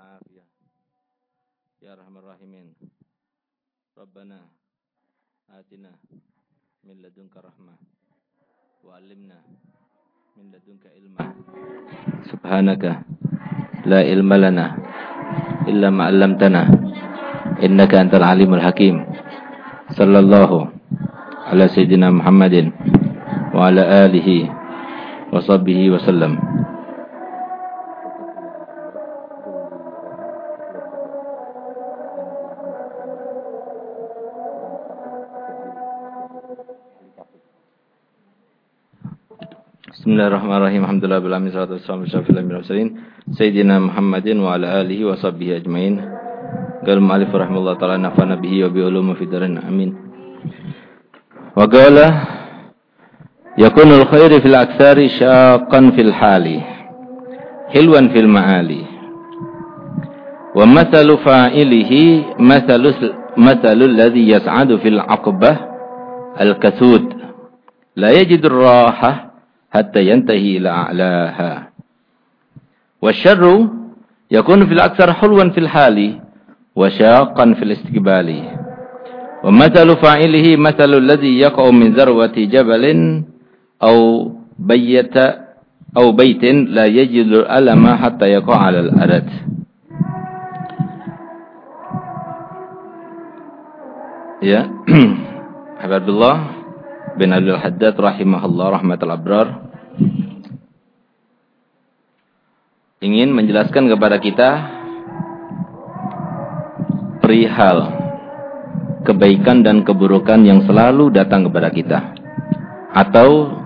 والعافية يا أرحم الراحمين. ربنا آتنا من لدنك رحمة وعلمنا من لدنك علما. سبحانك لا علم لنا إلا ما علمتنا. إنك أنت العليم الحكيم. صلى الله على سيدنا محمد وعلى آله وصحبه وسلم. بسم الله الرحمن الرحيم الحمد لله بالعمل عليه وسلم والشرف الأمير المسلين سيدنا محمد وعلى آله وصحبه أجمعين قال المعلف رحمه الله تعالى نفعنا به وبعلوم في دارنا أمين وقال يكون الخير في الأكثر شاقا في الحال حلوا في المعالي ومثل فائله مثل, مثل الذي يسعد في العقبة الكسود لا يجد الراحة hatta yantahi ila a'laha. Wasyarru yakunu fil aksar hulwan fil hali wa syaqqan fil istiqbali. Wa mathalu fa'ilihi mathalu alladhi yaqa'u min zarwati jabalin aw bayyata aw baitin la yajidu alama hatta yaqa'a 'ala al-arad. Ya. Habibullah bin Abdul Haddad rahimahullah rahmatul abrar. Ingin menjelaskan kepada kita perihal kebaikan dan keburukan yang selalu datang kepada kita atau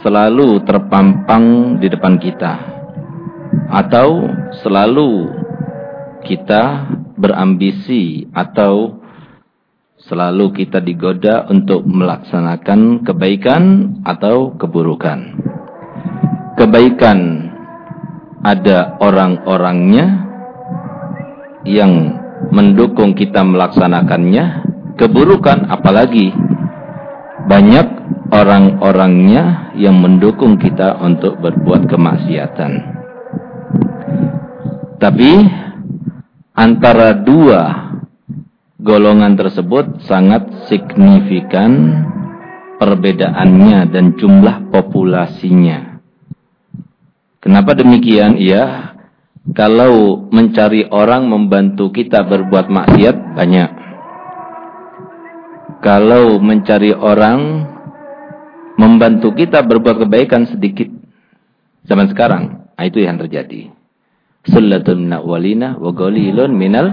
selalu terpampang di depan kita atau selalu kita berambisi atau Selalu kita digoda untuk melaksanakan kebaikan atau keburukan. Kebaikan ada orang-orangnya yang mendukung kita melaksanakannya. Keburukan apalagi banyak orang-orangnya yang mendukung kita untuk berbuat kemaksiatan. Tapi antara dua golongan tersebut sangat signifikan perbedaannya dan jumlah populasinya. Kenapa demikian? Ya, kalau mencari orang membantu kita berbuat maksiat banyak. Kalau mencari orang membantu kita berbuat kebaikan sedikit. Zaman sekarang, nah itu yang terjadi. Sallatun minal wa qalilun minal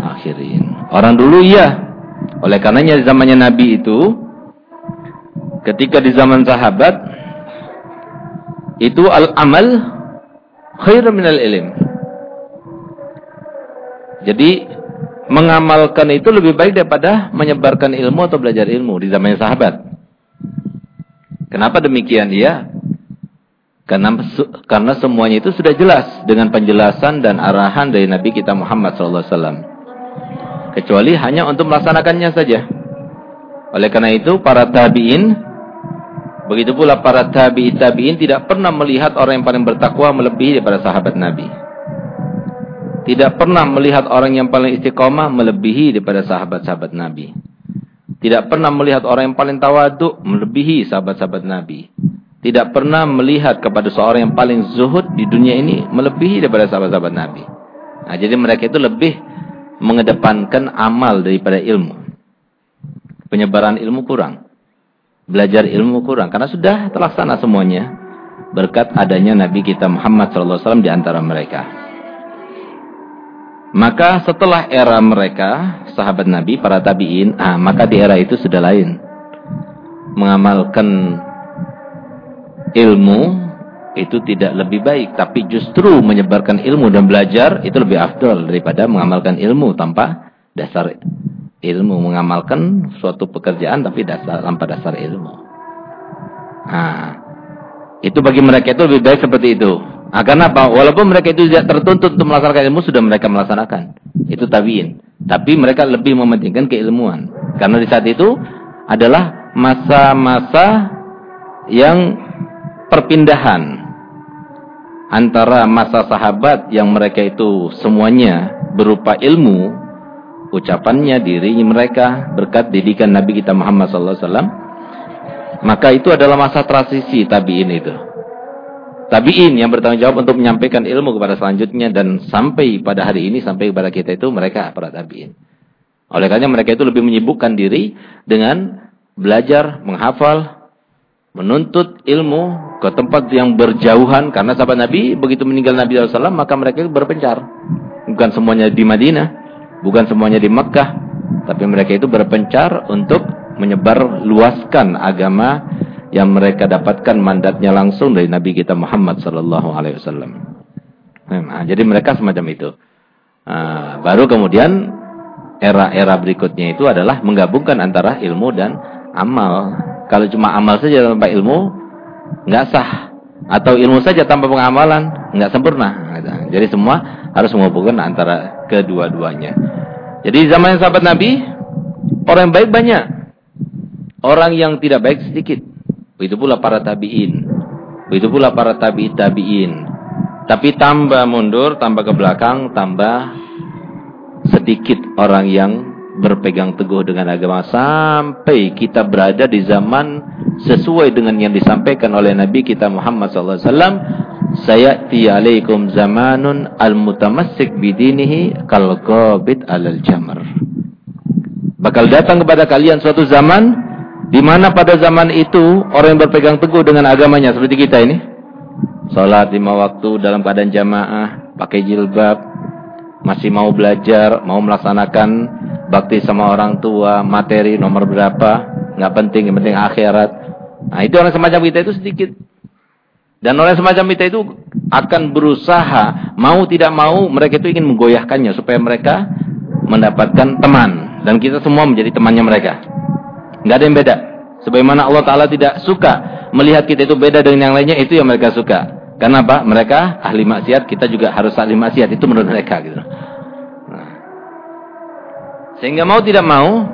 akhirin. Orang dulu iya. Oleh karenanya di zamannya Nabi itu ketika di zaman sahabat itu al-amal khairu minal ilm. Jadi mengamalkan itu lebih baik daripada menyebarkan ilmu atau belajar ilmu di zamannya sahabat. Kenapa demikian ya? Karena karena semuanya itu sudah jelas dengan penjelasan dan arahan dari Nabi kita Muhammad wasallam kecuali hanya untuk melaksanakannya saja. Oleh karena itu para tabi'in begitu pula para tabi'i tabi'in tidak pernah melihat orang yang paling bertakwa melebihi daripada sahabat Nabi. Tidak pernah melihat orang yang paling istiqomah melebihi daripada sahabat-sahabat Nabi. Tidak pernah melihat orang yang paling tawaduk melebihi sahabat-sahabat Nabi. Tidak pernah melihat kepada seorang yang paling zuhud di dunia ini melebihi daripada sahabat-sahabat Nabi. Nah, jadi mereka itu lebih mengedepankan amal daripada ilmu. Penyebaran ilmu kurang. Belajar ilmu kurang. Karena sudah terlaksana semuanya. Berkat adanya Nabi kita Muhammad SAW di antara mereka. Maka setelah era mereka, sahabat Nabi, para tabi'in, ah, maka di era itu sudah lain. Mengamalkan ilmu itu tidak lebih baik tapi justru menyebarkan ilmu dan belajar itu lebih afdol daripada mengamalkan ilmu tanpa dasar ilmu. Mengamalkan suatu pekerjaan tapi dasar tanpa dasar ilmu. Nah itu bagi mereka itu lebih baik seperti itu. Nah, karena apa? Walaupun mereka itu tidak tertuntut untuk melaksanakan ilmu sudah mereka melaksanakan. Itu tabiin. Tapi mereka lebih mementingkan keilmuan. Karena di saat itu adalah masa-masa yang perpindahan antara masa sahabat yang mereka itu semuanya berupa ilmu, ucapannya, diri mereka berkat didikan Nabi kita Muhammad SAW, maka itu adalah masa transisi tabiin itu. Tabiin yang bertanggung jawab untuk menyampaikan ilmu kepada selanjutnya dan sampai pada hari ini sampai kepada kita itu mereka para tabiin. Oleh karena mereka itu lebih menyibukkan diri dengan belajar, menghafal, menuntut ilmu ke tempat yang berjauhan karena sahabat Nabi begitu meninggal Nabi SAW maka mereka berpencar. Bukan semuanya di Madinah, bukan semuanya di Mekkah, tapi mereka itu berpencar untuk menyebar luaskan agama yang mereka dapatkan mandatnya langsung dari Nabi kita Muhammad sallallahu alaihi wasallam. Nah, jadi mereka semacam itu. Nah, baru kemudian era-era berikutnya itu adalah menggabungkan antara ilmu dan amal. Kalau cuma amal saja tanpa ilmu nggak sah atau ilmu saja tanpa pengamalan nggak sempurna. Jadi semua harus menghubungkan antara kedua-duanya. Jadi zaman sahabat Nabi orang yang baik banyak, orang yang tidak baik sedikit. Begitu pula para tabi'in. Begitu pula para tabi tabi'in. Tapi tambah mundur, tambah ke belakang, tambah sedikit orang yang berpegang teguh dengan agama sampai kita berada di zaman sesuai dengan yang disampaikan oleh Nabi kita Muhammad sallallahu alaihi wasallam sayati alaikum zamanun al-mutamassik bidinihi kal qabid alal jamr bakal datang kepada kalian suatu zaman di mana pada zaman itu orang yang berpegang teguh dengan agamanya seperti kita ini. Salat lima waktu dalam keadaan jamaah, pakai jilbab, masih mau belajar, mau melaksanakan bakti sama orang tua, materi nomor berapa, nggak penting, yang penting akhirat. Nah, itu orang semacam kita itu sedikit. Dan orang semacam kita itu akan berusaha, mau tidak mau, mereka itu ingin menggoyahkannya supaya mereka mendapatkan teman. Dan kita semua menjadi temannya mereka. Nggak ada yang beda. Sebagaimana Allah Ta'ala tidak suka melihat kita itu beda dengan yang lainnya, itu yang mereka suka. Karena apa? Mereka ahli maksiat, kita juga harus ahli maksiat. Itu menurut mereka. Gitu. Sehingga mau tidak mau,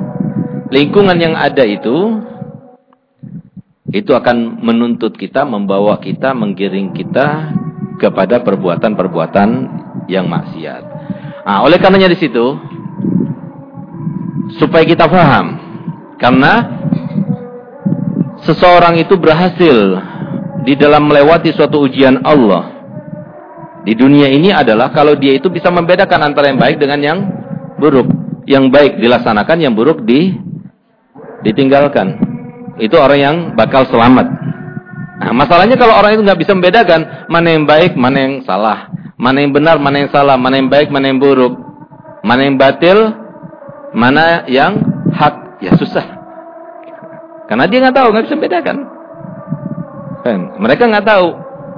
lingkungan yang ada itu, itu akan menuntut kita, membawa kita, menggiring kita kepada perbuatan-perbuatan yang maksiat. Nah, oleh karenanya di situ, supaya kita paham karena seseorang itu berhasil di dalam melewati suatu ujian Allah di dunia ini adalah kalau dia itu bisa membedakan antara yang baik dengan yang buruk. Yang baik dilaksanakan, yang buruk di ditinggalkan. Itu orang yang bakal selamat. Nah, masalahnya kalau orang itu nggak bisa membedakan mana yang baik, mana yang salah, mana yang benar, mana yang salah, mana yang baik, mana yang buruk, mana yang batil, mana yang hak ya susah. Karena dia nggak tahu, nggak bisa bedakan. Kan? Mereka nggak tahu.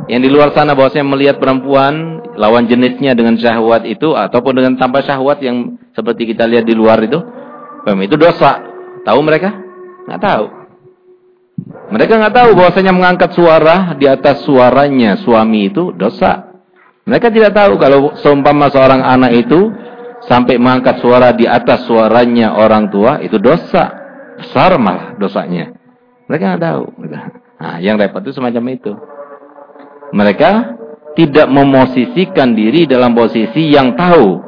Yang di luar sana bahwasanya melihat perempuan lawan jenisnya dengan syahwat itu ataupun dengan tanpa syahwat yang seperti kita lihat di luar itu, kan? itu dosa. Tahu mereka? Nggak tahu. Mereka nggak tahu bahwasanya mengangkat suara di atas suaranya suami itu dosa. Mereka tidak tahu kalau seumpama seorang anak itu sampai mengangkat suara di atas suaranya orang tua itu dosa besar malah dosanya mereka nggak tahu nah yang repot itu semacam itu mereka tidak memosisikan diri dalam posisi yang tahu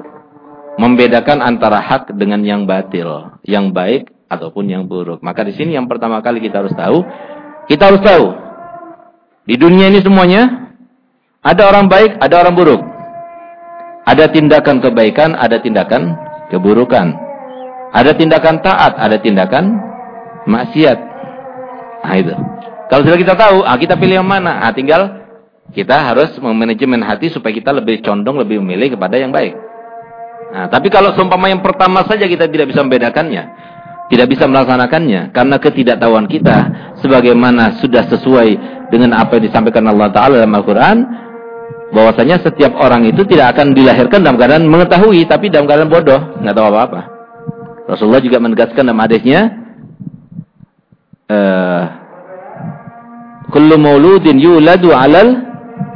membedakan antara hak dengan yang batil yang baik ataupun yang buruk maka di sini yang pertama kali kita harus tahu kita harus tahu di dunia ini semuanya ada orang baik ada orang buruk ada tindakan kebaikan, ada tindakan keburukan. Ada tindakan taat, ada tindakan maksiat. Nah itu. Kalau sudah kita tahu, ah, kita pilih yang mana? Ah, tinggal kita harus memanajemen hati supaya kita lebih condong, lebih memilih kepada yang baik. Nah, tapi kalau seumpama yang pertama saja kita tidak bisa membedakannya, tidak bisa melaksanakannya karena ketidaktahuan kita sebagaimana sudah sesuai dengan apa yang disampaikan Allah taala dalam Al-Qur'an, bahwasanya setiap orang itu tidak akan dilahirkan dalam keadaan mengetahui tapi dalam keadaan bodoh, nggak tahu apa-apa. Rasulullah juga menegaskan dalam hadisnya eh kullu mauludin yuladu 'alal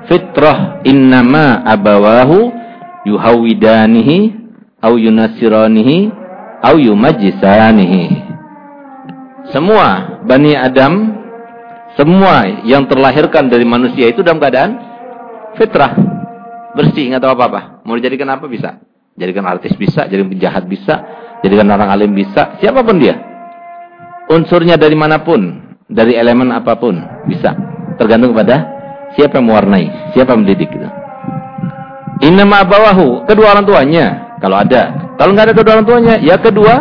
fitrah innama abawahu yuhawidanihi au yunasiranihi au yumajjisanihi. Semua Bani Adam semua yang terlahirkan dari manusia itu dalam keadaan Fitrah. Bersih, nggak tahu apa-apa. Mau dijadikan apa bisa. Jadikan artis bisa, jadikan penjahat bisa, jadikan orang alim bisa, siapa pun dia. Unsurnya dari mana pun, dari elemen apa pun bisa. Tergantung kepada siapa yang mewarnai, siapa yang mendidik gitu. Innama bawahu, kedua orang tuanya kalau ada. Kalau nggak ada kedua orang tuanya, ya kedua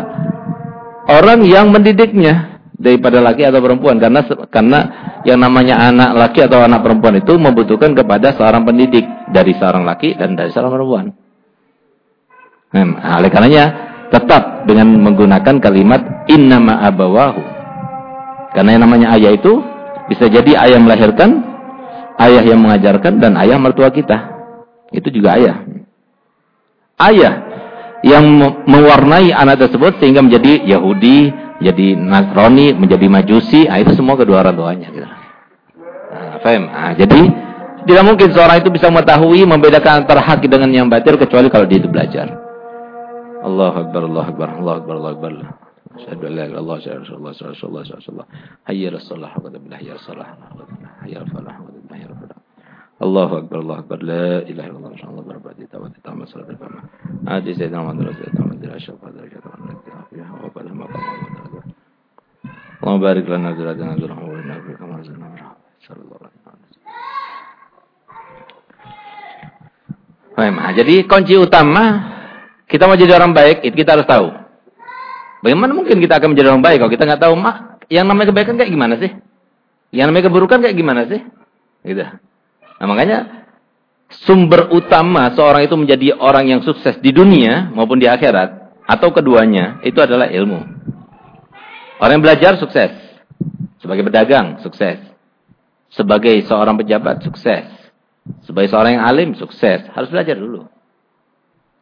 orang yang mendidiknya daripada laki atau perempuan karena karena yang namanya anak laki atau anak perempuan itu membutuhkan kepada seorang pendidik dari seorang laki dan dari seorang perempuan. Nah, oleh karenanya tetap dengan menggunakan kalimat innama abawahu. Karena yang namanya ayah itu bisa jadi ayah melahirkan, ayah yang mengajarkan dan ayah mertua kita. Itu juga ayah. Ayah yang mewarnai anak tersebut sehingga menjadi Yahudi, jadi Nasrani, menjadi Majusi, nah itu semua kedua orang tuanya. Gitu. Nah, Nah, jadi tidak mungkin seorang itu bisa mengetahui membedakan antara hak dengan yang batil kecuali kalau dia itu belajar. Allah Akbar, Allah Akbar, Allah Akbar, Allah Akbar. Asyhadu an la ilaha illallah, asyhadu anna Rasulullah, sallallahu alaihi wasallam. Hayya billahi as-salah. Hayya al-falah wa qad billahi al-falah. Allahu Akbar, Allahu Akbar, la ilaha illallah, Allah berbadi tawat tamat salat al-fama. Adi sayyidina Muhammad rasulullah Muhammad asyraf darajat wa nabi wa pada maqam Muhammad. Allahumma barik lana zuratan zurah wa lana fi kama zana sallallahu alaihi wasallam. Nah, jadi kunci utama kita mau jadi orang baik, itu kita harus tahu. Bagaimana mungkin kita akan menjadi orang baik kalau kita nggak tahu mak yang namanya kebaikan kayak gimana sih? Yang namanya keburukan kayak gimana sih? Gitu. Nah makanya sumber utama seorang itu menjadi orang yang sukses di dunia maupun di akhirat atau keduanya itu adalah ilmu. Orang yang belajar sukses. Sebagai pedagang sukses. Sebagai seorang pejabat sukses. Sebagai seorang yang alim sukses. Harus belajar dulu.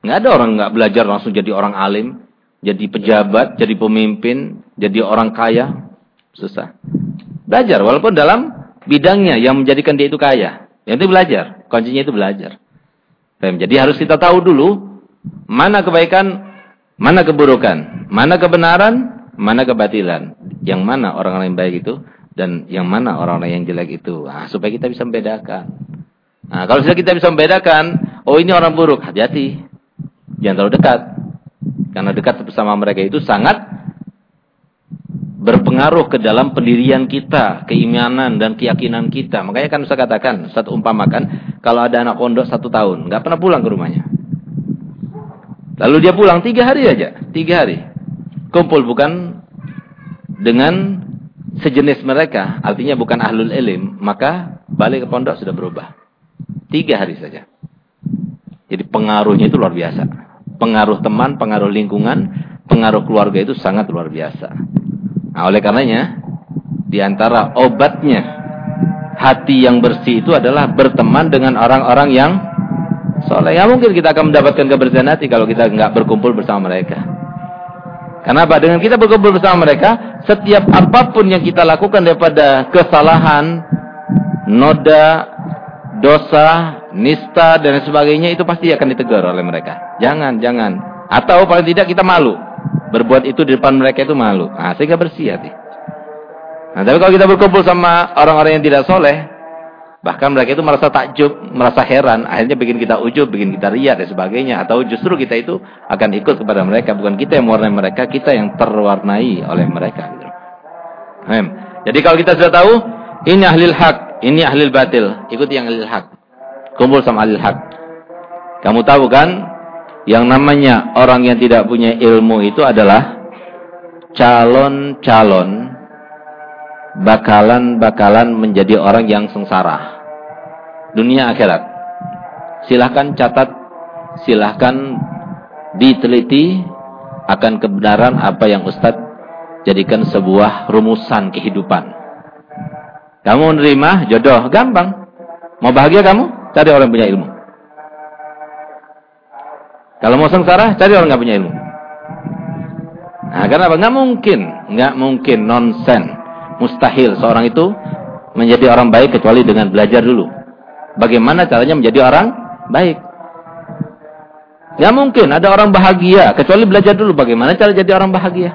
Nggak ada orang nggak belajar langsung jadi orang alim, jadi pejabat, jadi pemimpin, jadi orang kaya. Susah. Belajar walaupun dalam bidangnya yang menjadikan dia itu kaya. Itu belajar. Kuncinya itu belajar. Jadi harus kita tahu dulu mana kebaikan, mana keburukan, mana kebenaran, mana kebatilan. Yang mana orang-orang yang baik itu dan yang mana orang-orang yang jelek itu. Nah, supaya kita bisa membedakan. Nah, kalau sudah kita bisa membedakan, oh ini orang buruk, hati-hati. Jangan terlalu dekat. Karena dekat bersama mereka itu sangat berpengaruh ke dalam pendirian kita, keimanan dan keyakinan kita. Makanya kan saya katakan, satu umpamakan, kalau ada anak pondok satu tahun, nggak pernah pulang ke rumahnya. Lalu dia pulang tiga hari aja, tiga hari. Kumpul bukan dengan sejenis mereka, artinya bukan ahlul ilim, maka balik ke pondok sudah berubah. Tiga hari saja. Jadi pengaruhnya itu luar biasa. Pengaruh teman, pengaruh lingkungan, pengaruh keluarga itu sangat luar biasa. Nah, oleh karenanya di antara obatnya hati yang bersih itu adalah berteman dengan orang-orang yang soleh. Ya mungkin kita akan mendapatkan kebersihan hati kalau kita nggak berkumpul bersama mereka. Kenapa? Dengan kita berkumpul bersama mereka, setiap apa pun yang kita lakukan daripada kesalahan, noda, dosa, nista dan sebagainya itu pasti akan ditegur oleh mereka. Jangan, jangan. Atau paling tidak kita malu. Berbuat itu di depan mereka itu malu. Nah, sehingga bersih hati. Nah, tapi kalau kita berkumpul sama orang-orang yang tidak soleh, bahkan mereka itu merasa takjub, merasa heran, akhirnya bikin kita ujub, bikin kita riak dan sebagainya. Atau justru kita itu akan ikut kepada mereka. Bukan kita yang mewarnai mereka, kita yang terwarnai oleh mereka. Jadi kalau kita sudah tahu, ini ahli hak, ini ahli batil. Ikuti yang ahli hak. Kumpul sama ahli hak. Kamu tahu kan, yang namanya orang yang tidak punya ilmu itu adalah calon-calon bakalan-bakalan menjadi orang yang sengsara. Dunia akhirat. Silahkan catat, silahkan diteliti akan kebenaran apa yang Ustadz jadikan sebuah rumusan kehidupan. Kamu menerima jodoh, gampang. Mau bahagia kamu? Cari orang punya ilmu. Kalau mau sengsara, cari orang nggak punya ilmu. Nah, karena apa? Nggak mungkin, nggak mungkin, nonsen, mustahil seorang itu menjadi orang baik kecuali dengan belajar dulu. Bagaimana caranya menjadi orang baik? Nggak mungkin ada orang bahagia kecuali belajar dulu bagaimana cara jadi orang bahagia.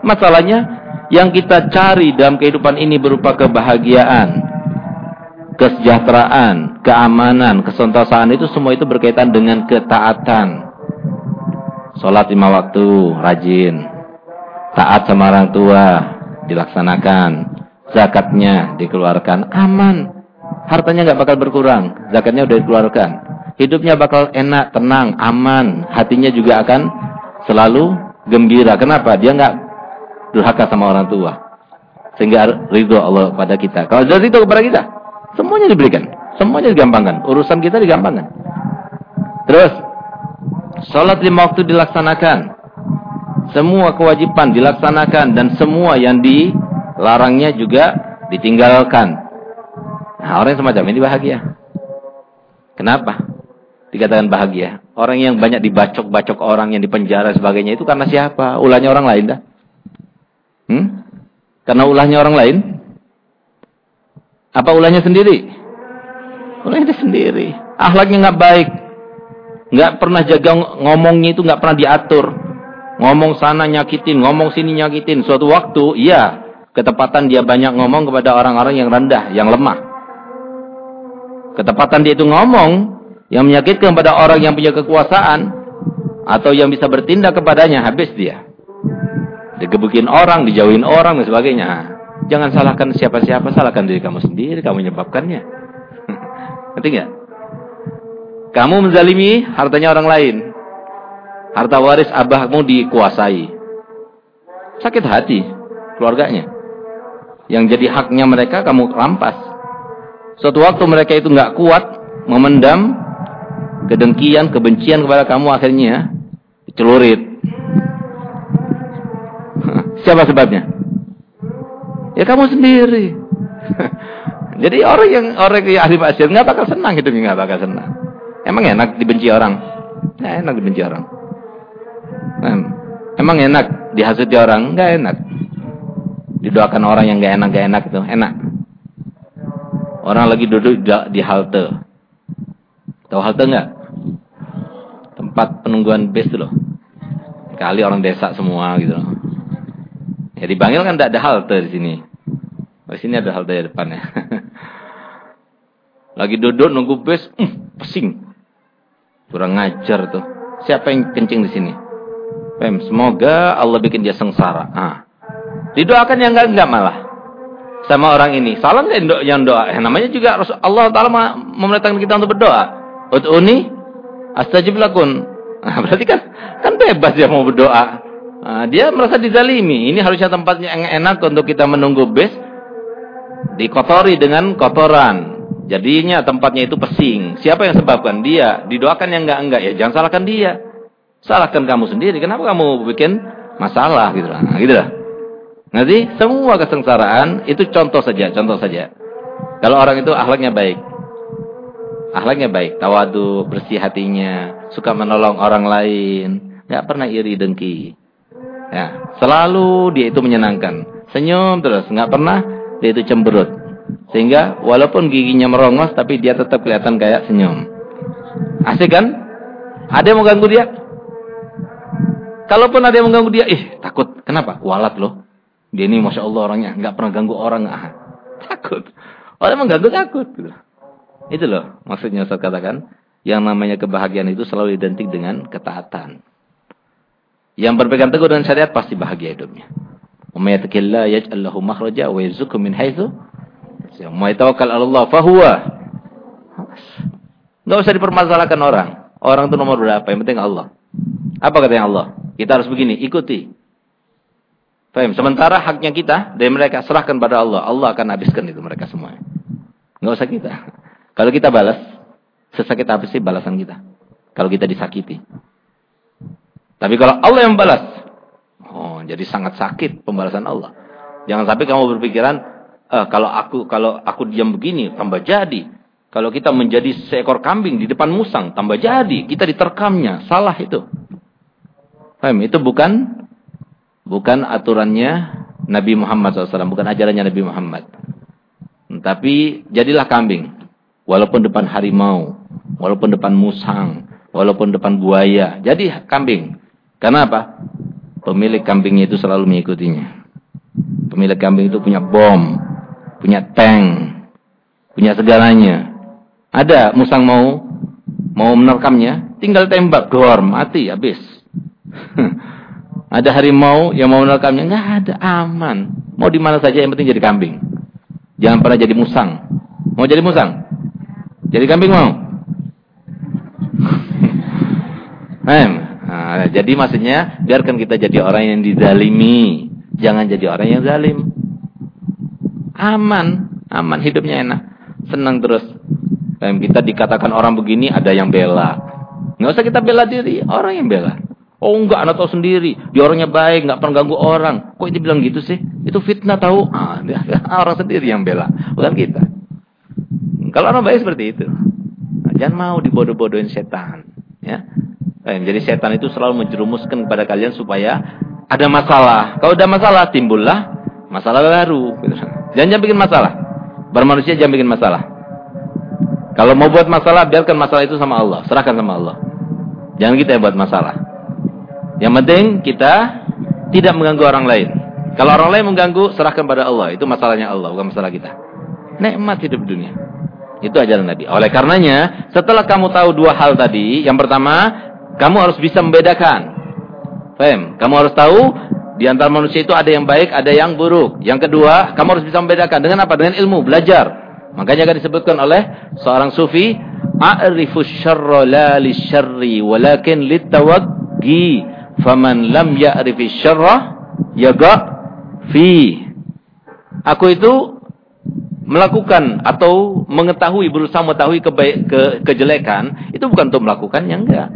Masalahnya yang kita cari dalam kehidupan ini berupa kebahagiaan, kesejahteraan, keamanan, kesentosaan itu semua itu berkaitan dengan ketaatan. Sholat lima waktu, rajin. Taat sama orang tua, dilaksanakan. Zakatnya dikeluarkan, aman. Hartanya nggak bakal berkurang, zakatnya udah dikeluarkan. Hidupnya bakal enak, tenang, aman. Hatinya juga akan selalu gembira. Kenapa? Dia nggak durhaka sama orang tua. Sehingga ridho Allah pada kita. Kalau dari itu kepada kita, semuanya diberikan. Semuanya digampangkan. Urusan kita digampangkan. Terus, sholat lima waktu dilaksanakan. Semua kewajiban dilaksanakan dan semua yang dilarangnya juga ditinggalkan. Nah, orang yang semacam ini bahagia. Kenapa? Dikatakan bahagia. Orang yang banyak dibacok-bacok orang yang dipenjara sebagainya itu karena siapa? Ulahnya orang lain dah. Hmm? Karena ulahnya orang lain? Apa ulahnya sendiri? Ulahnya dia sendiri. Ahlaknya nggak baik. nggak pernah jaga ngomongnya itu nggak pernah diatur. Ngomong sana nyakitin, ngomong sini nyakitin. Suatu waktu, iya, ketepatan dia banyak ngomong kepada orang-orang yang rendah, yang lemah. Ketepatan dia itu ngomong yang menyakitkan kepada orang yang punya kekuasaan atau yang bisa bertindak kepadanya, habis dia digebukin orang, dijauhin orang dan sebagainya. Jangan salahkan siapa-siapa, salahkan diri kamu sendiri, kamu menyebabkannya. Ngerti nggak? Kamu menzalimi hartanya orang lain. Harta waris abahmu dikuasai. Sakit hati keluarganya. Yang jadi haknya mereka kamu rampas. Suatu waktu mereka itu nggak kuat memendam kedengkian, kebencian kepada kamu akhirnya dicelurit Siapa sebabnya? Ya kamu sendiri. Jadi orang yang orang yang ahli maksiat nggak bakal senang hidupnya nggak bakal senang. Emang enak dibenci orang? Nggak enak dibenci orang. Emang enak dihasuti orang? Nggak enak. Didoakan orang yang nggak enak nggak enak itu enak. Orang lagi duduk di halte. Tahu halte nggak? Tempat penungguan bus loh. Kali orang desa semua gitu loh. Ya di Bangil kan tidak ada halte di sini. Oh, sini ada halte di depannya. Lagi duduk nunggu bus, hmm, pesing. Kurang ngajar tuh. Siapa yang kencing di sini? Pem, semoga Allah bikin dia sengsara. Ah. Didoakan yang enggak enggak malah. Sama orang ini. Enggak yang doa? Eh, namanya juga Allah Taala memerintahkan kita untuk berdoa. Ud'uni astajib lakun. Nah, berarti kan kan bebas dia mau berdoa. Nah, dia merasa dizalimi. Ini harusnya tempatnya yang enak untuk kita menunggu bus. Dikotori dengan kotoran. Jadinya tempatnya itu pesing. Siapa yang sebabkan? Dia. Didoakan yang enggak-enggak. Ya jangan salahkan dia. Salahkan kamu sendiri. Kenapa kamu bikin masalah gitu lah. Nah, gitu lah. Nanti semua kesengsaraan itu contoh saja, contoh saja. Kalau orang itu akhlaknya baik. Akhlaknya baik, tawadu, bersih hatinya, suka menolong orang lain, nggak pernah iri dengki. Ya, selalu dia itu menyenangkan. Senyum terus, nggak pernah itu cemberut. Sehingga walaupun giginya merongos tapi dia tetap kelihatan kayak senyum. Asik kan? Ada yang mau ganggu dia? Kalaupun ada yang mengganggu dia, ih takut. Kenapa? Walat loh. Dia ini masya Allah orangnya nggak pernah ganggu orang. Ah, takut. Orang mengganggu takut. Itu loh maksudnya saya katakan. Yang namanya kebahagiaan itu selalu identik dengan ketaatan. Yang berpegang teguh dengan syariat pasti bahagia hidupnya. Umay yattaqillah yaj'al lahu makhraja wa yarzuqhu min haitsu 'ala Allah. Enggak usah dipermasalahkan orang. Orang itu nomor berapa? Yang penting Allah. Apa katanya Allah? Kita harus begini, ikuti. Faham? Sementara haknya kita dari mereka serahkan pada Allah. Allah akan habiskan itu mereka semua. Enggak usah kita. Kalau kita balas, sesakit apa sih balasan kita? Kalau kita disakiti. Tapi kalau Allah yang balas, jadi sangat sakit pembalasan Allah. Jangan sampai kamu berpikiran, eh, kalau aku kalau aku diam begini tambah jadi. Kalau kita menjadi seekor kambing di depan musang tambah jadi. Kita diterkamnya, salah itu. Paham? Itu bukan bukan aturannya Nabi Muhammad SAW, bukan ajarannya Nabi Muhammad. Tapi jadilah kambing, walaupun depan harimau, walaupun depan musang, walaupun depan buaya, jadi kambing. Karena apa? Pemilik kambingnya itu selalu mengikutinya. Pemilik kambing itu punya bom, punya tank, punya segalanya. Ada musang mau mau menerkamnya, tinggal tembak, gor, mati, habis. ada harimau yang mau menerkamnya, nggak ada, aman. Mau di mana saja yang penting jadi kambing. Jangan pernah jadi musang. Mau jadi musang? Jadi kambing mau? Nah, jadi maksudnya biarkan kita jadi orang yang dizalimi, jangan jadi orang yang zalim. Aman, aman hidupnya enak, senang terus. Dan kita dikatakan orang begini ada yang bela. Nggak usah kita bela diri, orang yang bela. Oh enggak, anak tahu sendiri. Dia orangnya baik, nggak pernah ganggu orang. Kok ini bilang gitu sih? Itu fitnah tahu. Ah, orang sendiri yang bela, bukan kita. Kalau orang baik seperti itu. Nah, jangan mau dibodoh-bodohin setan. Ya. Jadi setan itu selalu menjerumuskan kepada kalian supaya ada masalah. Kalau ada masalah, timbullah masalah baru. Jangan, jangan bikin masalah. Bermanusia jangan bikin masalah. Kalau mau buat masalah, biarkan masalah itu sama Allah. Serahkan sama Allah. Jangan kita yang buat masalah. Yang penting kita tidak mengganggu orang lain. Kalau orang lain mengganggu, serahkan pada Allah. Itu masalahnya Allah, bukan masalah kita. Nikmat hidup dunia. Itu ajaran Nabi. Oleh karenanya, setelah kamu tahu dua hal tadi, yang pertama, kamu harus bisa membedakan. Fem, kamu harus tahu di antara manusia itu ada yang baik, ada yang buruk. Yang kedua, kamu harus bisa membedakan dengan apa? Dengan ilmu, belajar. Makanya akan disebutkan oleh seorang sufi, a'rifu syarra la lisyarri walakin litawaggi faman lam ya'rifi syarra yaga fi. Aku itu melakukan atau mengetahui berusaha mengetahui kebaik, ke, kejelekan itu bukan untuk melakukannya enggak.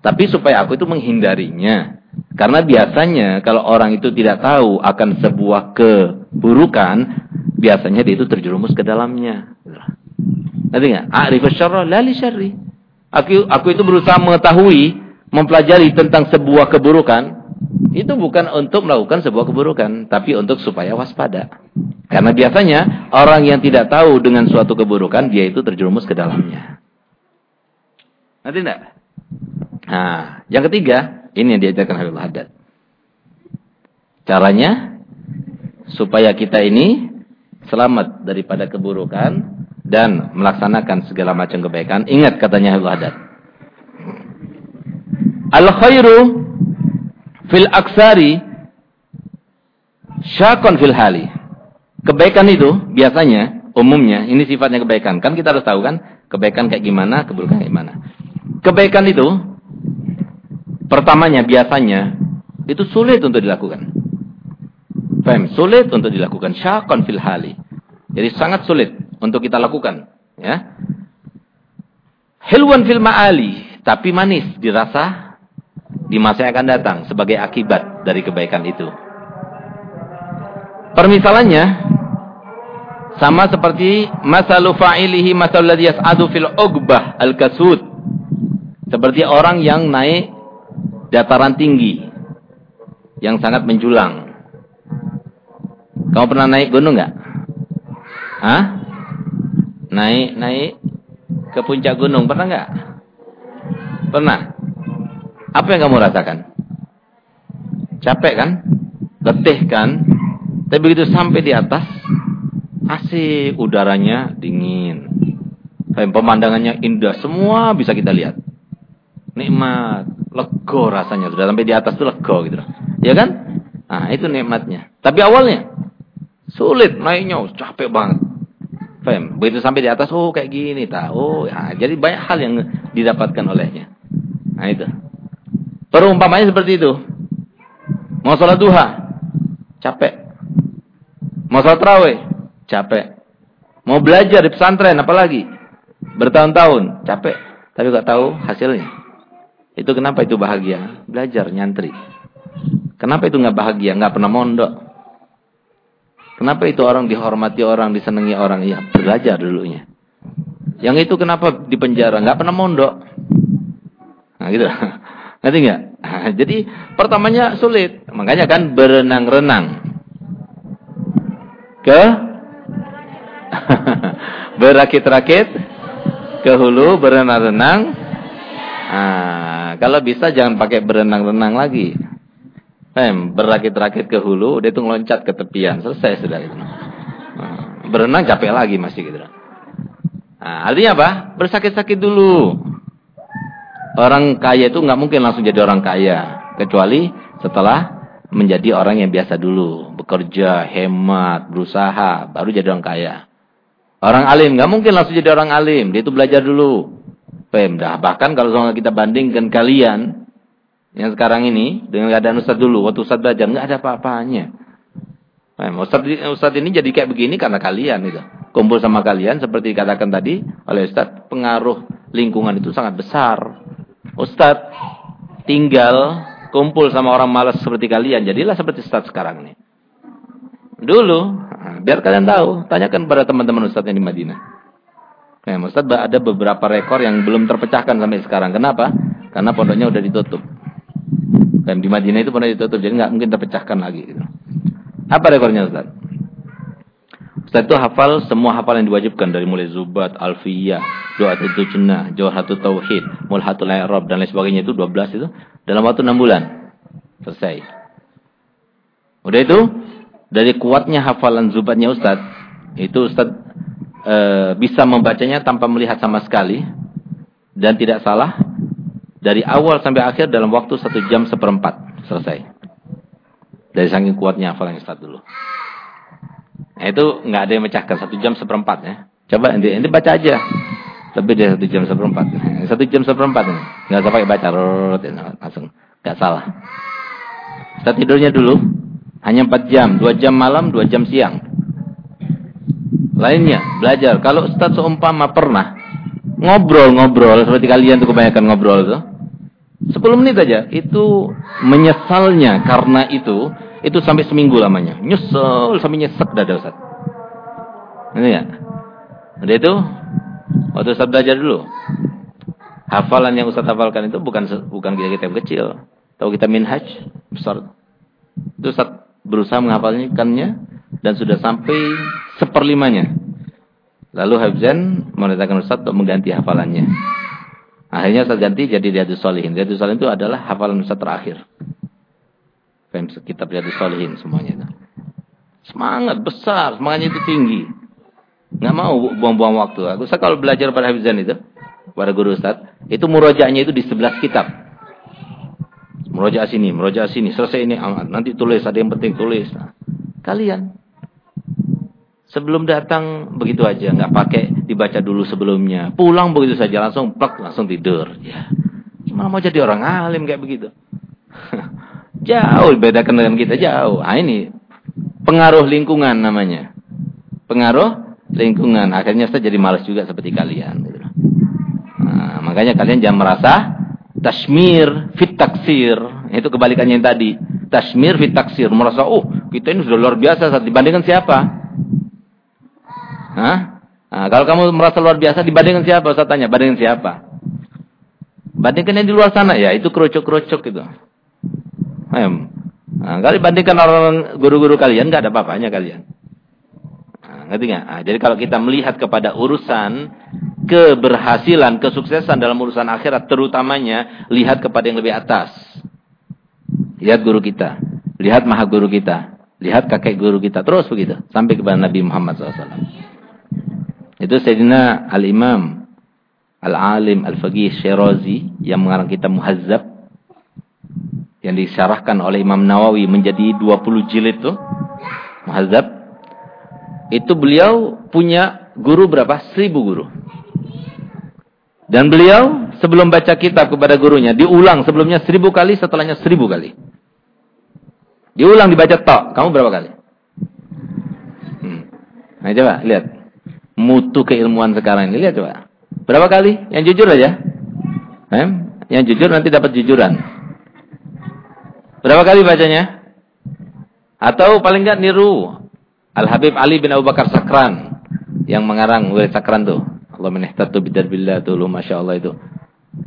Tapi supaya aku itu menghindarinya. Karena biasanya kalau orang itu tidak tahu akan sebuah keburukan, biasanya dia itu terjerumus ke dalamnya. Nanti enggak? A'rifu syarra la li syarri. Aku aku itu berusaha mengetahui, mempelajari tentang sebuah keburukan, itu bukan untuk melakukan sebuah keburukan, tapi untuk supaya waspada. Karena biasanya orang yang tidak tahu dengan suatu keburukan, dia itu terjerumus ke dalamnya. Nanti enggak? Nah, yang ketiga, ini yang diajarkan Habib Haddad. Caranya supaya kita ini selamat daripada keburukan dan melaksanakan segala macam kebaikan. Ingat katanya Abu Haddad. Al khairu fil aksari syakon fil hali. Kebaikan itu biasanya umumnya ini sifatnya kebaikan. Kan kita harus tahu kan kebaikan kayak gimana, keburukan kayak gimana. Kebaikan itu pertamanya biasanya itu sulit untuk dilakukan. Faham? Sulit untuk dilakukan. Syakon fil hali. Jadi sangat sulit untuk kita lakukan. Ya. Hilwan fil ma'ali. Tapi manis dirasa di masa yang akan datang. Sebagai akibat dari kebaikan itu. Permisalannya. Sama seperti masalu fa'ilihi masalu ladhi yas'adu fil ugbah al-kasud. Seperti orang yang naik dataran tinggi. Yang sangat menjulang. Kamu pernah naik gunung nggak? Hah? Naik, naik ke puncak gunung pernah nggak? Pernah. Apa yang kamu rasakan? Capek kan? Letih kan? Tapi begitu sampai di atas, asik udaranya dingin. Pemandangannya indah, semua bisa kita lihat. Nikmat, lego rasanya. Sudah sampai di atas tuh lego gitu. Ya kan? Nah, itu nikmatnya. Tapi awalnya Sulit naiknya, capek banget. Fem, begitu sampai di atas, oh kayak gini, tak. Oh, ya, jadi banyak hal yang didapatkan olehnya. Nah itu. Perumpamannya seperti itu. Mau sholat duha, capek. Mau sholat terawih, capek. Mau belajar di pesantren, apalagi bertahun-tahun, capek. Tapi gak tahu hasilnya. Itu kenapa itu bahagia? Belajar, nyantri. Kenapa itu nggak bahagia? Nggak pernah mondok. Kenapa itu orang dihormati orang, disenangi orang? Ya, belajar dulunya. Yang itu kenapa di penjara? Nggak pernah mondok. Nah, gitu. Ngerti nggak? Jadi pertamanya sulit. Makanya kan berenang-renang. Ke berakit-rakit ke hulu berenang-renang. Nah, kalau bisa jangan pakai berenang-renang lagi. Em, berakit-rakit ke hulu, dia tuh ngeloncat ke tepian. Selesai sudah itu. Nah, berenang capek lagi masih gitu. Nah, artinya apa? Bersakit-sakit dulu. Orang kaya itu nggak mungkin langsung jadi orang kaya. Kecuali setelah menjadi orang yang biasa dulu. Bekerja, hemat, berusaha, baru jadi orang kaya. Orang alim nggak mungkin langsung jadi orang alim. Dia itu belajar dulu. Pemdah. Bahkan kalau kita bandingkan kalian yang sekarang ini dengan keadaan Ustaz dulu. Waktu Ustaz belajar nggak ada apa-apanya. Ustaz, Ustaz ini jadi kayak begini karena kalian itu. Kumpul sama kalian seperti dikatakan tadi oleh Ustaz. Pengaruh lingkungan itu sangat besar. Ustaz tinggal kumpul sama orang malas seperti kalian. Jadilah seperti Ustaz sekarang ini. Dulu, biar kalian tahu, tanyakan pada teman-teman Ustaz yang di Madinah. Ya, Ustaz ada beberapa rekor yang belum terpecahkan sampai sekarang. Kenapa? Karena pondoknya udah ditutup. Dan di Madinah itu pondok ditutup, jadi nggak mungkin terpecahkan lagi. Gitu. Apa rekornya Ustaz? Ustaz itu hafal semua hafal yang diwajibkan dari mulai Zubat, Alfiyah, Doa Tujunah, Jawhatul Tauhid, Mulhatul I'rab dan lain sebagainya itu 12 itu dalam waktu 6 bulan. Selesai. Udah itu dari kuatnya hafalan Zubatnya Ustaz, itu Ustaz e, bisa membacanya tanpa melihat sama sekali dan tidak salah dari awal sampai akhir dalam waktu satu jam seperempat selesai. Dari saking kuatnya hafalan Ustaz dulu. Nah, itu nggak ada yang mecahkan satu jam seperempat ya. Coba nanti, nanti baca aja. Lebih dari satu jam seperempat. Satu jam seperempat ini. Nggak usah pakai baca. Rrrr, langsung. Nggak salah. Kita tidurnya dulu. Hanya empat jam. Dua jam malam, dua jam siang. Lainnya, belajar. Kalau Ustaz seumpama pernah ngobrol-ngobrol. Seperti kalian tuh kebanyakan ngobrol tuh. Sepuluh menit aja. Itu menyesalnya karena itu itu sampai seminggu lamanya. Nyesel sampai nyesek dada Ustaz. Ini ya. Udah itu, waktu Ustaz belajar dulu. Hafalan yang Ustaz hafalkan itu bukan bukan kita kita yang kecil. Tahu kita minhaj besar. Itu Ustaz berusaha menghafalkannya dan sudah sampai seperlimanya. Lalu Habzan menetapkan Ustaz untuk mengganti hafalannya. Akhirnya Ustaz ganti jadi Riyadus Solihin. Riyadus Solihin itu adalah hafalan Ustaz terakhir kitab Riyadus Salihin semuanya. Semangat besar, semangatnya itu tinggi. Nggak mau buang-buang waktu. Aku kalau belajar pada Hafizan itu, pada guru Ustaz, itu murojaahnya itu di sebelah kitab. Murojaah sini, murojaah sini, selesai ini, nanti tulis, ada yang penting tulis. Nah, kalian sebelum datang begitu aja, nggak pakai dibaca dulu sebelumnya. Pulang begitu saja, langsung plak, langsung tidur. Ya. Gimana mau jadi orang alim kayak begitu? Jauh bedakan dengan kita jauh. Nah, ini pengaruh lingkungan namanya. Pengaruh lingkungan. Akhirnya saya jadi malas juga seperti kalian. Gitu. Nah, makanya kalian jangan merasa tasmir fit taksir. Itu kebalikannya yang tadi. Tasmir fit taksir. Merasa, oh kita ini sudah luar biasa saat dibandingkan siapa? Hah? Nah, kalau kamu merasa luar biasa dibandingkan siapa? Saya tanya, bandingkan siapa? Bandingkan yang di luar sana ya, itu kerucuk-kerucuk gitu. Nah, kalau dibandingkan orang guru-guru kalian, nggak ada apa-apanya kalian. Nah, ngerti nggak? Nah, jadi kalau kita melihat kepada urusan keberhasilan, kesuksesan dalam urusan akhirat, terutamanya lihat kepada yang lebih atas. Lihat guru kita, lihat maha guru kita, lihat kakek guru kita, terus begitu sampai kepada Nabi Muhammad SAW. Itu Sayyidina Al-Imam Al-Alim Al-Faqih Syirazi yang mengarang kita Muhazzab yang disyarahkan oleh Imam Nawawi menjadi 20 jilid itu Muhazzab itu beliau punya guru berapa? Seribu guru dan beliau sebelum baca kitab kepada gurunya diulang sebelumnya seribu kali setelahnya seribu kali diulang dibaca tok kamu berapa kali? Hmm. nah coba lihat mutu keilmuan sekarang ini lihat coba berapa kali? yang jujur aja eh? yang jujur nanti dapat jujuran Berapa kali bacanya? Atau paling enggak niru Al-Habib Ali bin Abu Bakar Sakran yang mengarang Wirid Sakran tuh. Allah menehtatu bidarbillah tuh, Masya Allah itu.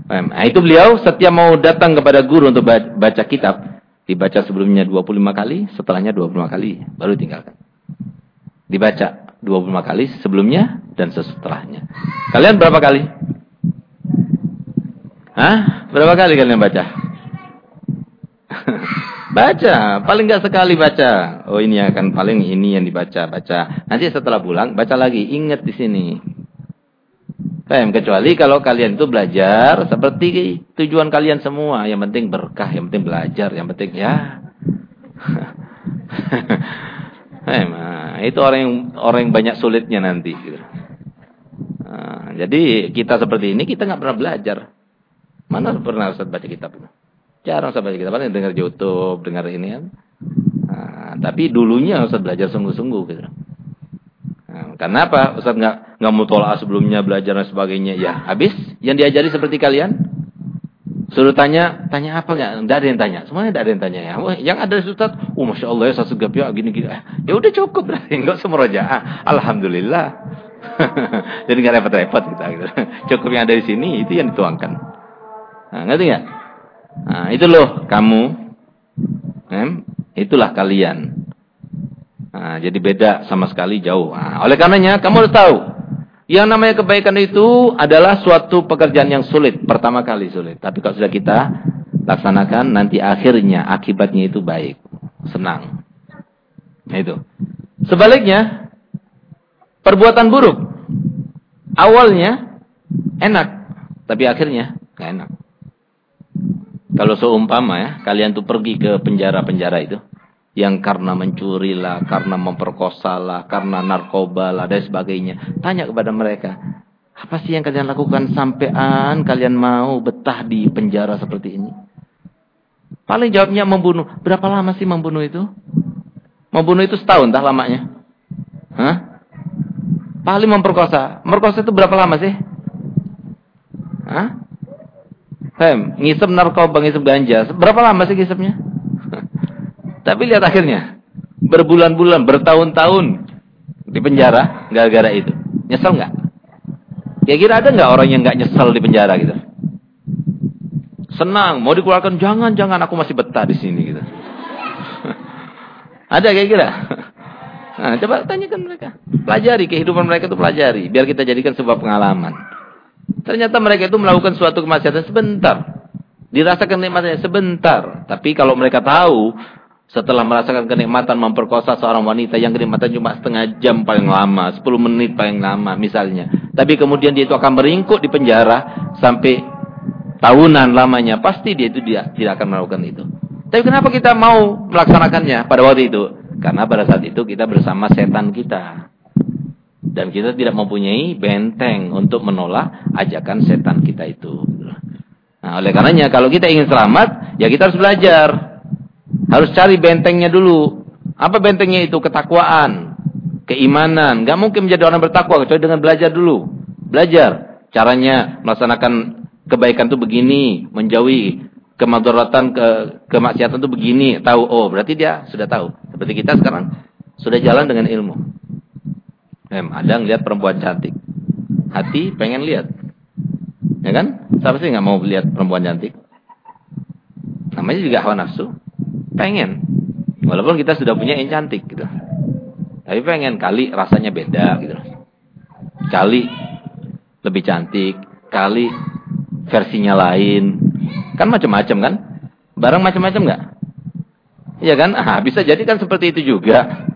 Nah, itu beliau setiap mau datang kepada guru untuk baca kitab, dibaca sebelumnya 25 kali, setelahnya 25 kali, baru tinggalkan. Dibaca 25 kali sebelumnya dan setelahnya. Kalian berapa kali? Hah? Berapa kali kalian baca? baca, paling enggak sekali baca. Oh ini akan paling ini yang dibaca, baca. Nanti setelah pulang baca lagi, ingat di sini. Paham? Kecuali kalau kalian itu belajar seperti tujuan kalian semua. Yang penting berkah, yang penting belajar, yang penting ya. Paham? Nah, itu orang yang orang yang banyak sulitnya nanti. Gitu. Nah, jadi kita seperti ini kita nggak pernah belajar. Mana pernah Ustaz baca kitab? Jarang Ustaz baca kitab. Paling dengar YouTube, dengar ini kan. Nah, tapi dulunya Ustaz belajar sungguh-sungguh gitu. Nah, karena apa? Ustaz nggak nggak mutolaah sebelumnya belajar dan sebagainya. Ya, habis yang diajari seperti kalian. Suruh tanya, tanya apa nggak? Enggak ada yang tanya. Semuanya tidak ada yang tanya ya. Yang ada Ustaz, oh Masya Allah ya satu gap ya gini gini. Eh, ya udah cukup berarti enggak semurojaah. Alhamdulillah. Jadi nggak repot-repot kita gitu. Cukup yang ada di sini itu yang dituangkan. Nah, ngerti nggak? Nah, itu loh kamu. Eh, itulah kalian. Nah, jadi beda sama sekali jauh. Nah, oleh karenanya kamu harus tahu. Yang namanya kebaikan itu adalah suatu pekerjaan yang sulit. Pertama kali sulit. Tapi kalau sudah kita laksanakan, nanti akhirnya akibatnya itu baik. Senang. Nah, itu. Sebaliknya, perbuatan buruk. Awalnya enak. Tapi akhirnya gak enak. Kalau seumpama ya, kalian tuh pergi ke penjara-penjara itu yang karena mencuri lah, karena memperkosa lah, karena narkoba lah dan sebagainya. Tanya kepada mereka, apa sih yang kalian lakukan sampean kalian mau betah di penjara seperti ini? Paling jawabnya membunuh. Berapa lama sih membunuh itu? Membunuh itu setahun dah lamanya. Hah? Paling memperkosa. Memperkosa itu berapa lama sih? Hah? Hem, ngisep narkoba, ngisep ganja. Berapa lama sih ngisepnya? Tapi lihat akhirnya. Berbulan-bulan, bertahun-tahun di penjara gara-gara itu. Nyesel nggak? Kira-kira ada nggak orang yang nggak nyesel di penjara gitu? Senang, mau dikeluarkan, jangan, jangan, aku masih betah di sini gitu. ada kira-kira? Nah, coba tanyakan mereka. Pelajari kehidupan mereka itu pelajari, biar kita jadikan sebuah pengalaman. Ternyata mereka itu melakukan suatu kemaksiatan sebentar. Dirasakan nikmatnya sebentar. Tapi kalau mereka tahu setelah merasakan kenikmatan memperkosa seorang wanita yang kenikmatan cuma setengah jam paling lama, 10 menit paling lama misalnya. Tapi kemudian dia itu akan meringkuk di penjara sampai tahunan lamanya. Pasti dia itu dia tidak akan melakukan itu. Tapi kenapa kita mau melaksanakannya pada waktu itu? Karena pada saat itu kita bersama setan kita. Dan kita tidak mempunyai benteng untuk menolak ajakan setan kita itu. Nah, oleh karenanya kalau kita ingin selamat, ya kita harus belajar. Harus cari bentengnya dulu. Apa bentengnya itu? Ketakwaan, keimanan. Gak mungkin menjadi orang bertakwa kecuali dengan belajar dulu. Belajar caranya melaksanakan kebaikan itu begini, menjauhi kemadaratan ke kemaksiatan itu begini, tahu oh berarti dia sudah tahu. Seperti kita sekarang sudah jalan dengan ilmu. Em, ada ngeliat perempuan cantik. Hati pengen lihat. Ya kan? Siapa sih nggak mau lihat perempuan cantik? Namanya juga hawa nafsu. Pengen. Walaupun kita sudah punya yang cantik gitu. Tapi pengen kali rasanya beda gitu. Kali lebih cantik, kali versinya lain. Kan macam-macam kan? Barang macam-macam enggak? Iya kan? Ah, bisa jadi kan seperti itu juga.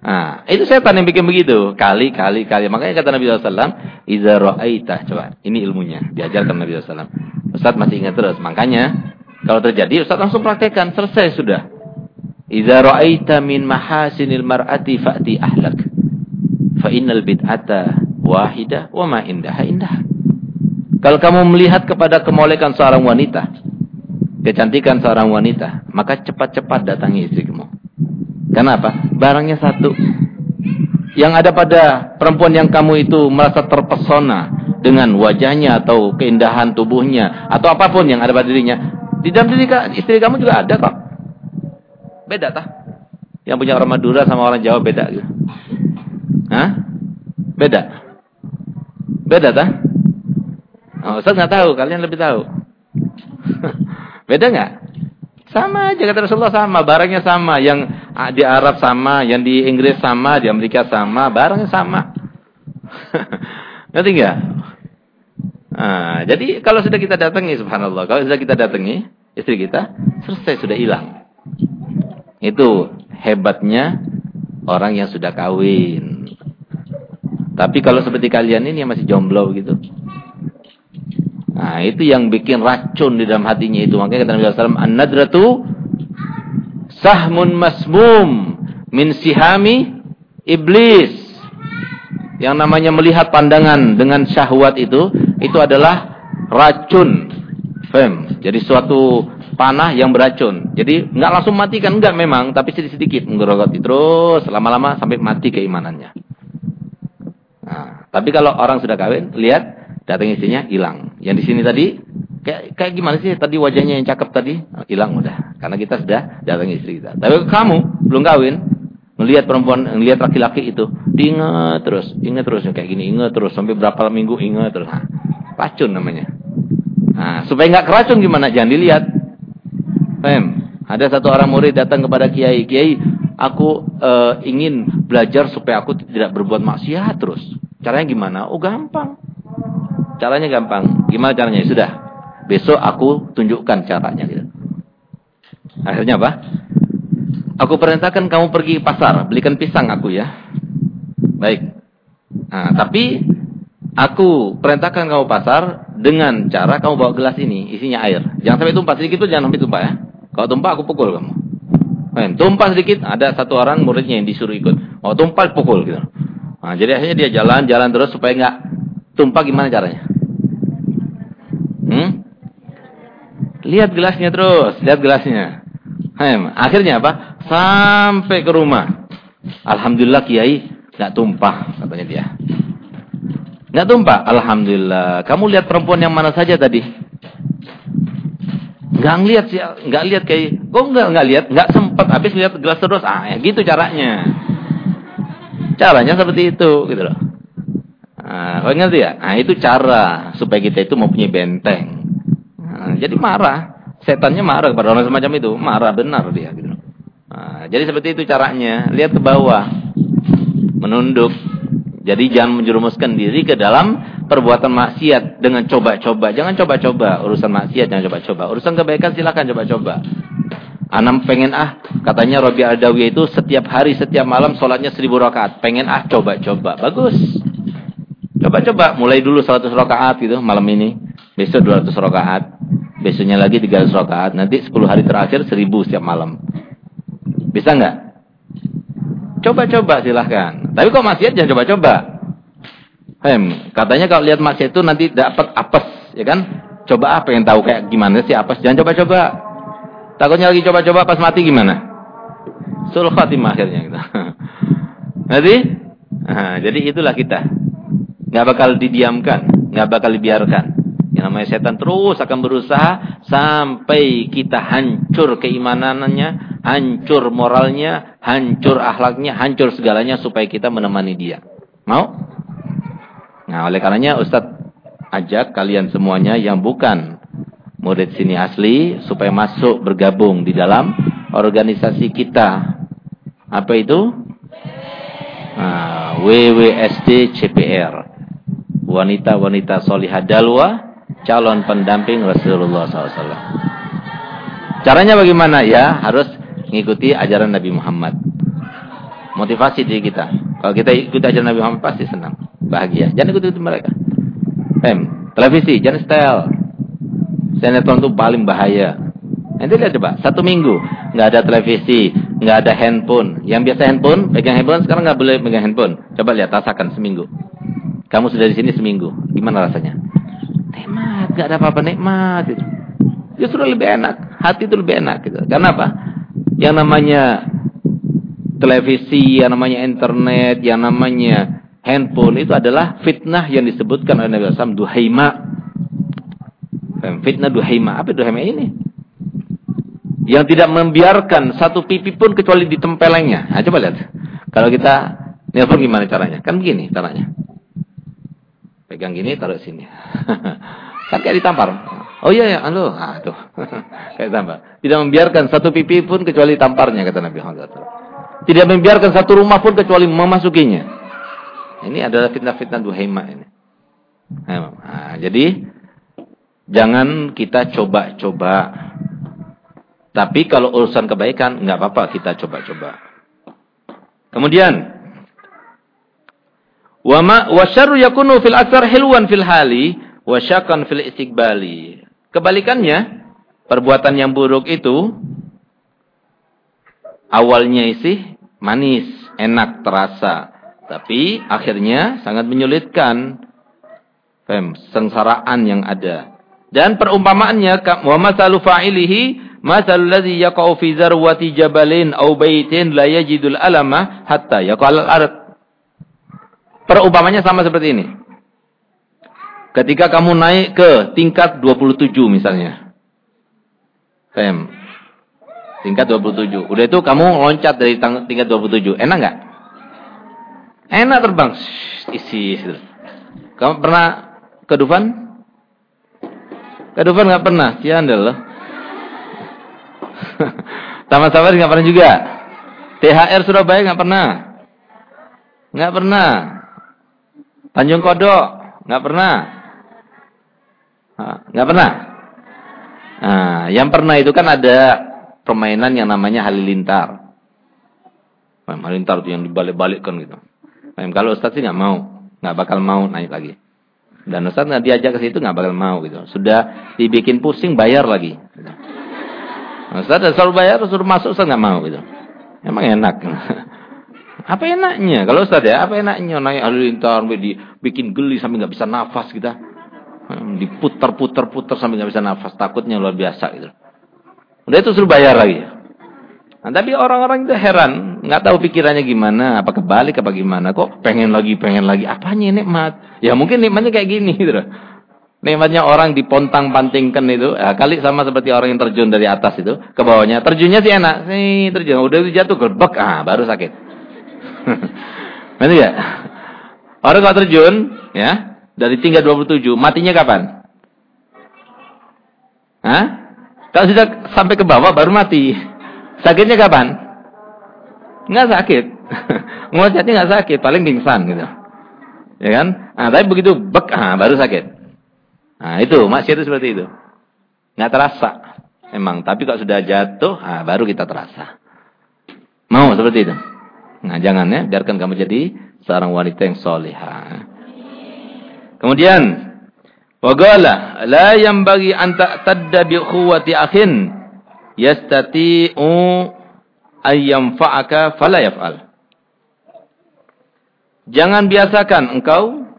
Nah, itu setan yang bikin begitu. Kali, kali, kali. Makanya kata Nabi SAW, Iza ro'aita. Coba, ini ilmunya. Diajarkan Nabi SAW. Ustaz masih ingat terus. Makanya, kalau terjadi, Ustaz langsung praktekkan. Selesai sudah. Iza ra'aita min mahasinil mar'ati fa'ti ahlak. Fa'innal bid'ata wahidah wa ma indaha indah. Kalau kamu melihat kepada kemolekan seorang wanita, kecantikan seorang wanita, maka cepat-cepat datangi istrimu. Kenapa? Barangnya satu. Yang ada pada perempuan yang kamu itu merasa terpesona dengan wajahnya atau keindahan tubuhnya atau apa pun yang ada pada dirinya, di dalam diri istri kamu juga ada kok. Beda tah? Yang punya orang Madura sama orang Jawa beda gitu. Hah? Beda. Beda tah? Oh, Ustaz nggak tahu, kalian lebih tahu. beda nggak? Sama aja kata Rasulullah sama, barangnya sama, yang di Arab sama, yang di Inggris sama, di Amerika sama, barangnya sama. Ngerti nggak? Nah, jadi kalau sudah kita datangi subhanallah, kalau sudah kita datangi istri kita, selesai sudah hilang. Itu hebatnya orang yang sudah kawin. Tapi kalau seperti kalian ini yang masih jomblo gitu, Nah, itu yang bikin racun di dalam hatinya itu. Makanya kata Nabi SAW, An-nadratu sahmun masmum min sihami iblis. Yang namanya melihat pandangan dengan syahwat itu, itu adalah racun. Fem. Jadi suatu panah yang beracun. Jadi nggak langsung mati kan enggak memang, tapi sedikit-sedikit menggerogoti terus lama-lama sampai mati keimanannya. Nah, tapi kalau orang sudah kawin, lihat datang istrinya hilang. Yang di sini tadi kayak kayak gimana sih tadi wajahnya yang cakep tadi? Hilang udah. Karena kita sudah datang istri kita. Tapi kamu belum kawin, melihat perempuan, melihat laki-laki itu, diingat terus, ingat terus kayak gini, ingat terus sampai berapa minggu ingat terus. Nah, racun namanya. Nah, supaya nggak keracun gimana? Jangan dilihat. Pem, ada satu orang murid datang kepada kiai, kiai, aku uh, ingin belajar supaya aku tidak berbuat maksiat terus. Caranya gimana? Oh gampang. Caranya gampang. Gimana caranya? Sudah. Besok aku tunjukkan caranya. Gitu. Akhirnya apa? Aku perintahkan kamu pergi pasar, belikan pisang aku ya. Baik. Nah, tapi aku perintahkan kamu pasar dengan cara kamu bawa gelas ini, isinya air. Jangan sampai tumpah sedikit tuh jangan sampai tumpah ya. Kalau tumpah aku pukul kamu. Main, tumpah sedikit, ada satu orang muridnya yang disuruh ikut. Oh, tumpah pukul gitu. Nah, jadi akhirnya dia jalan-jalan terus supaya nggak tumpah gimana caranya? Hmm? Lihat gelasnya terus, lihat gelasnya. Akhirnya apa? Sampai ke rumah. Alhamdulillah Kiai nggak tumpah katanya dia. Nggak tumpah. Alhamdulillah. Kamu lihat perempuan yang mana saja tadi? Nggak lihat sih, nggak lihat kayak, kok nggak nggak lihat, nggak sempat habis lihat gelas terus. Ah, ya gitu caranya. Caranya seperti itu, gitu loh. Nah, kau ngerti ya? Nah, itu cara supaya kita itu mempunyai benteng. Nah, jadi marah. Setannya marah kepada orang semacam itu. Marah benar dia. Gitu. Nah, jadi seperti itu caranya. Lihat ke bawah. Menunduk. Jadi jangan menjerumuskan diri ke dalam perbuatan maksiat dengan coba-coba. Jangan coba-coba urusan maksiat, jangan coba-coba. Urusan kebaikan silakan coba-coba. Anam pengen ah, katanya Robi Adawi itu setiap hari, setiap malam sholatnya seribu rakaat. Pengen ah, coba-coba. Bagus. Coba-coba mulai dulu 100 rakaat gitu malam ini. Besok 200 rakaat. Besoknya lagi 300 rakaat. Nanti 10 hari terakhir 1000 setiap malam. Bisa nggak? Coba-coba silahkan. Tapi kok maksiat jangan coba-coba. Hem, katanya kalau lihat maksiat itu nanti dapat apes, ya kan? Coba apa yang tahu kayak gimana sih apes? Jangan coba-coba. Takutnya lagi coba-coba pas mati gimana? Sul khatimah akhirnya gitu. Nanti, nah, jadi itulah kita nggak bakal didiamkan, nggak bakal dibiarkan. Yang namanya setan terus akan berusaha sampai kita hancur keimanannya, hancur moralnya, hancur akhlaknya, hancur segalanya supaya kita menemani dia. Mau? Nah, oleh karenanya Ustadz ajak kalian semuanya yang bukan murid sini asli supaya masuk bergabung di dalam organisasi kita. Apa itu? Nah, WWSD CPR wanita-wanita solihah dalwa calon pendamping Rasulullah SAW. Caranya bagaimana? Ya harus mengikuti ajaran Nabi Muhammad. Motivasi diri kita. Kalau kita ikuti ajaran Nabi Muhammad pasti senang, bahagia. Jangan ikuti mereka. Em, televisi, jangan setel. Sinetron itu paling bahaya. Nanti lihat coba, satu minggu nggak ada televisi, nggak ada handphone. Yang biasa handphone, pegang handphone, sekarang nggak boleh pegang handphone. Coba lihat, rasakan seminggu. Kamu sudah di sini seminggu. Gimana rasanya? Nikmat, gak ada apa-apa nikmat. Gitu. Justru lebih enak. Hati itu lebih enak. Gitu. Karena apa? Yang namanya televisi, yang namanya internet, yang namanya handphone itu adalah fitnah yang disebutkan oleh Nabi SAW. Duhaima. Fitnah duhaima. Apa duhaima ini? Yang tidak membiarkan satu pipi pun kecuali di tempelengnya. Nah, coba lihat. Kalau kita nelfon gimana caranya? Kan begini caranya. Pegang gini, taruh sini. kan kayak ditampar. Oh iya ya, anu, ah tuh. kayak tampar. Tidak membiarkan satu pipi pun kecuali tamparnya kata Nabi Muhammad Tidak membiarkan satu rumah pun kecuali memasukinya. Ini adalah fitnah-fitnah duhaimah ini. Nah, jadi jangan kita coba-coba. Tapi kalau urusan kebaikan nggak apa-apa kita coba-coba. Kemudian Wa ma yakunu fil aktsar hilwan fil hali wa syakkan fil istiqbali. Kebalikannya, perbuatan yang buruk itu awalnya isi manis, enak terasa, tapi akhirnya sangat menyulitkan. Fem, sengsaraan yang ada. Dan perumpamaannya wa masalu fa'ilihi Masal ladzi yaqa'u fi zarwati jabalin aw baitin la yajidul alama hatta yaqal al-ard. Perumpamannya sama seperti ini. Ketika kamu naik ke tingkat 27 misalnya. Fem. Tingkat 27. Udah itu kamu loncat dari tingkat 27. Enak enggak? Enak terbang. Isi. Kamu pernah ke Dufan? Ke Dufan enggak pernah? Ciandel loh. Taman Safari nggak pernah juga. THR Surabaya nggak pernah. Nggak pernah. Tanjung Kodok nggak pernah. Nggak pernah. Nah, yang pernah itu kan ada permainan yang namanya halilintar. Halilintar itu yang dibalik-balikkan gitu. Kalau Ustaz sih nggak mau, nggak bakal mau naik lagi. Dan Ustaz nggak diajak ke situ nggak bakal mau gitu. Sudah dibikin pusing bayar lagi. Gitu. Ustaz selalu bayar, suruh masuk Ustaz nggak mau gitu. Emang enak. apa enaknya? Kalau Ustaz ya, apa enaknya naik halilintar bikin geli sampai nggak bisa nafas kita. Hmm, diputar-putar-putar sampai nggak bisa nafas, takutnya luar biasa gitu. Udah itu suruh bayar lagi. Nah, tapi orang-orang itu heran, nggak tahu pikirannya gimana, apa kebalik apa gimana, kok pengen lagi, pengen lagi, apanya nikmat? Ya mungkin nikmatnya kayak gini gitu. Nikmatnya orang dipontang-pantingkan itu, ya, kali sama seperti orang yang terjun dari atas itu ke bawahnya. Terjunnya sih enak, sih terjun. Udah itu jatuh gerbek, ah baru sakit. Betul ya? Orang kalau terjun, ya, dari tingkat 27, matinya kapan? Hah? Kalau sudah sampai ke bawah baru mati. Sakitnya kapan? Enggak sakit. Ngoncatnya enggak sakit, paling pingsan gitu. Ya kan? Nah, tapi begitu bek, ah baru sakit. Nah, itu maksiat itu seperti itu. Nggak terasa. Emang, tapi kalau sudah jatuh, nah, baru kita terasa. Mau seperti itu. Nah, jangan ya, biarkan kamu jadi seorang wanita yang solihah. Kemudian, wagala la bagi anta tadda bi khuwati akhin yastati'u ayyam fa'aka fala yaf'al. Jangan biasakan engkau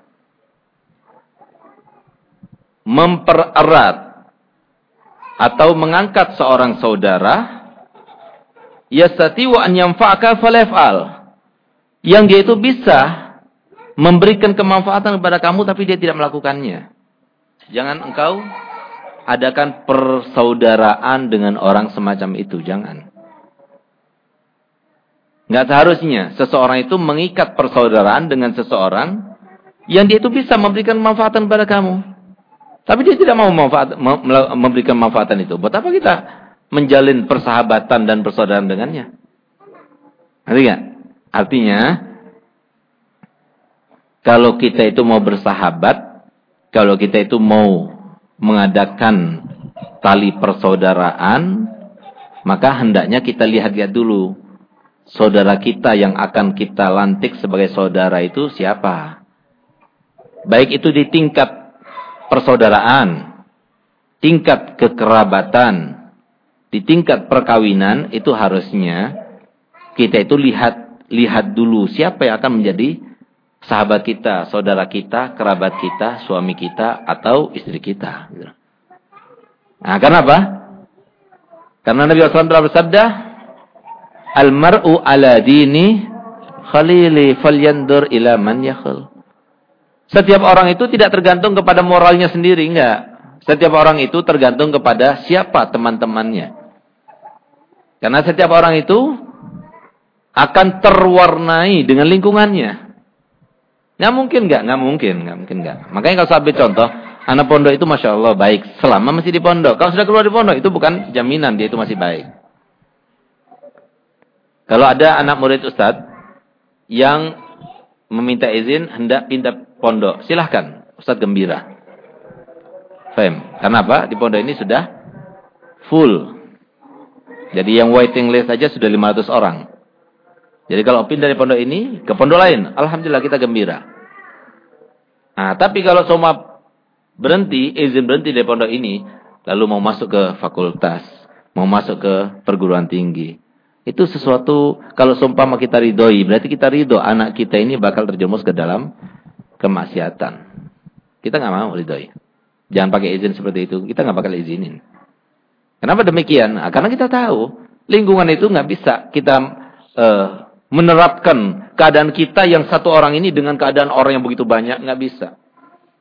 mempererat atau mengangkat seorang saudara yastati'u an yanfa'aka falaf'al yang dia itu bisa memberikan kemanfaatan kepada kamu tapi dia tidak melakukannya jangan engkau adakan persaudaraan dengan orang semacam itu jangan Enggak seharusnya seseorang itu mengikat persaudaraan dengan seseorang yang dia itu bisa memberikan manfaatan kepada kamu. Tapi dia tidak mau memberikan manfaatan itu. Buat apa kita menjalin persahabatan dan persaudaraan dengannya? Ngerti gak? Artinya, kalau kita itu mau bersahabat, kalau kita itu mau mengadakan tali persaudaraan, maka hendaknya kita lihat-lihat dulu. Saudara kita yang akan kita lantik sebagai saudara itu siapa? Baik itu di tingkat persaudaraan, tingkat kekerabatan, di tingkat perkawinan itu harusnya kita itu lihat lihat dulu siapa yang akan menjadi sahabat kita, saudara kita, kerabat kita, suami kita atau istri kita. Nah, kenapa? Karena Nabi SAW telah bersabda, Al-mar'u ala dini khalili falyandur ila man yakhul. Setiap orang itu tidak tergantung kepada moralnya sendiri, enggak. Setiap orang itu tergantung kepada siapa teman-temannya. Karena setiap orang itu akan terwarnai dengan lingkungannya. Nggak mungkin nggak, nggak mungkin, nggak mungkin nggak. Makanya kalau saya contoh, anak pondok itu masya Allah baik selama masih di pondok. Kalau sudah keluar di pondok itu bukan jaminan dia itu masih baik. Kalau ada anak murid ustadz yang meminta izin hendak pindah pondok. Silahkan, Ustaz gembira. Fem. Karena apa? Di pondok ini sudah full. Jadi yang waiting list saja sudah 500 orang. Jadi kalau pindah dari pondok ini ke pondok lain, alhamdulillah kita gembira. Nah, tapi kalau semua berhenti, izin berhenti dari pondok ini, lalu mau masuk ke fakultas, mau masuk ke perguruan tinggi. Itu sesuatu, kalau seumpama kita ridhoi, berarti kita ridho anak kita ini bakal terjerumus ke dalam kemaksiatan. Kita nggak mau ridhoi. Jangan pakai izin seperti itu, kita nggak bakal izinin. Kenapa demikian? Nah, karena kita tahu, lingkungan itu nggak bisa kita uh, menerapkan keadaan kita yang satu orang ini dengan keadaan orang yang begitu banyak, nggak bisa.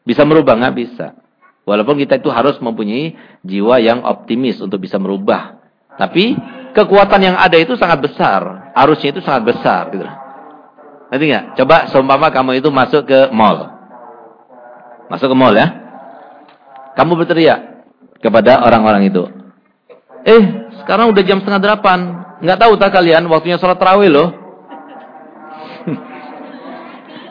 Bisa merubah, nggak bisa. Walaupun kita itu harus mempunyai jiwa yang optimis untuk bisa merubah. Tapi kekuatan yang ada itu sangat besar. Arusnya itu sangat besar. Gitu. Nanti nggak? Coba seumpama kamu itu masuk ke mall. Masuk ke mall ya. Kamu berteriak kepada orang-orang itu. Eh, sekarang udah jam setengah delapan. Nggak tahu tak kalian waktunya sholat terawih loh.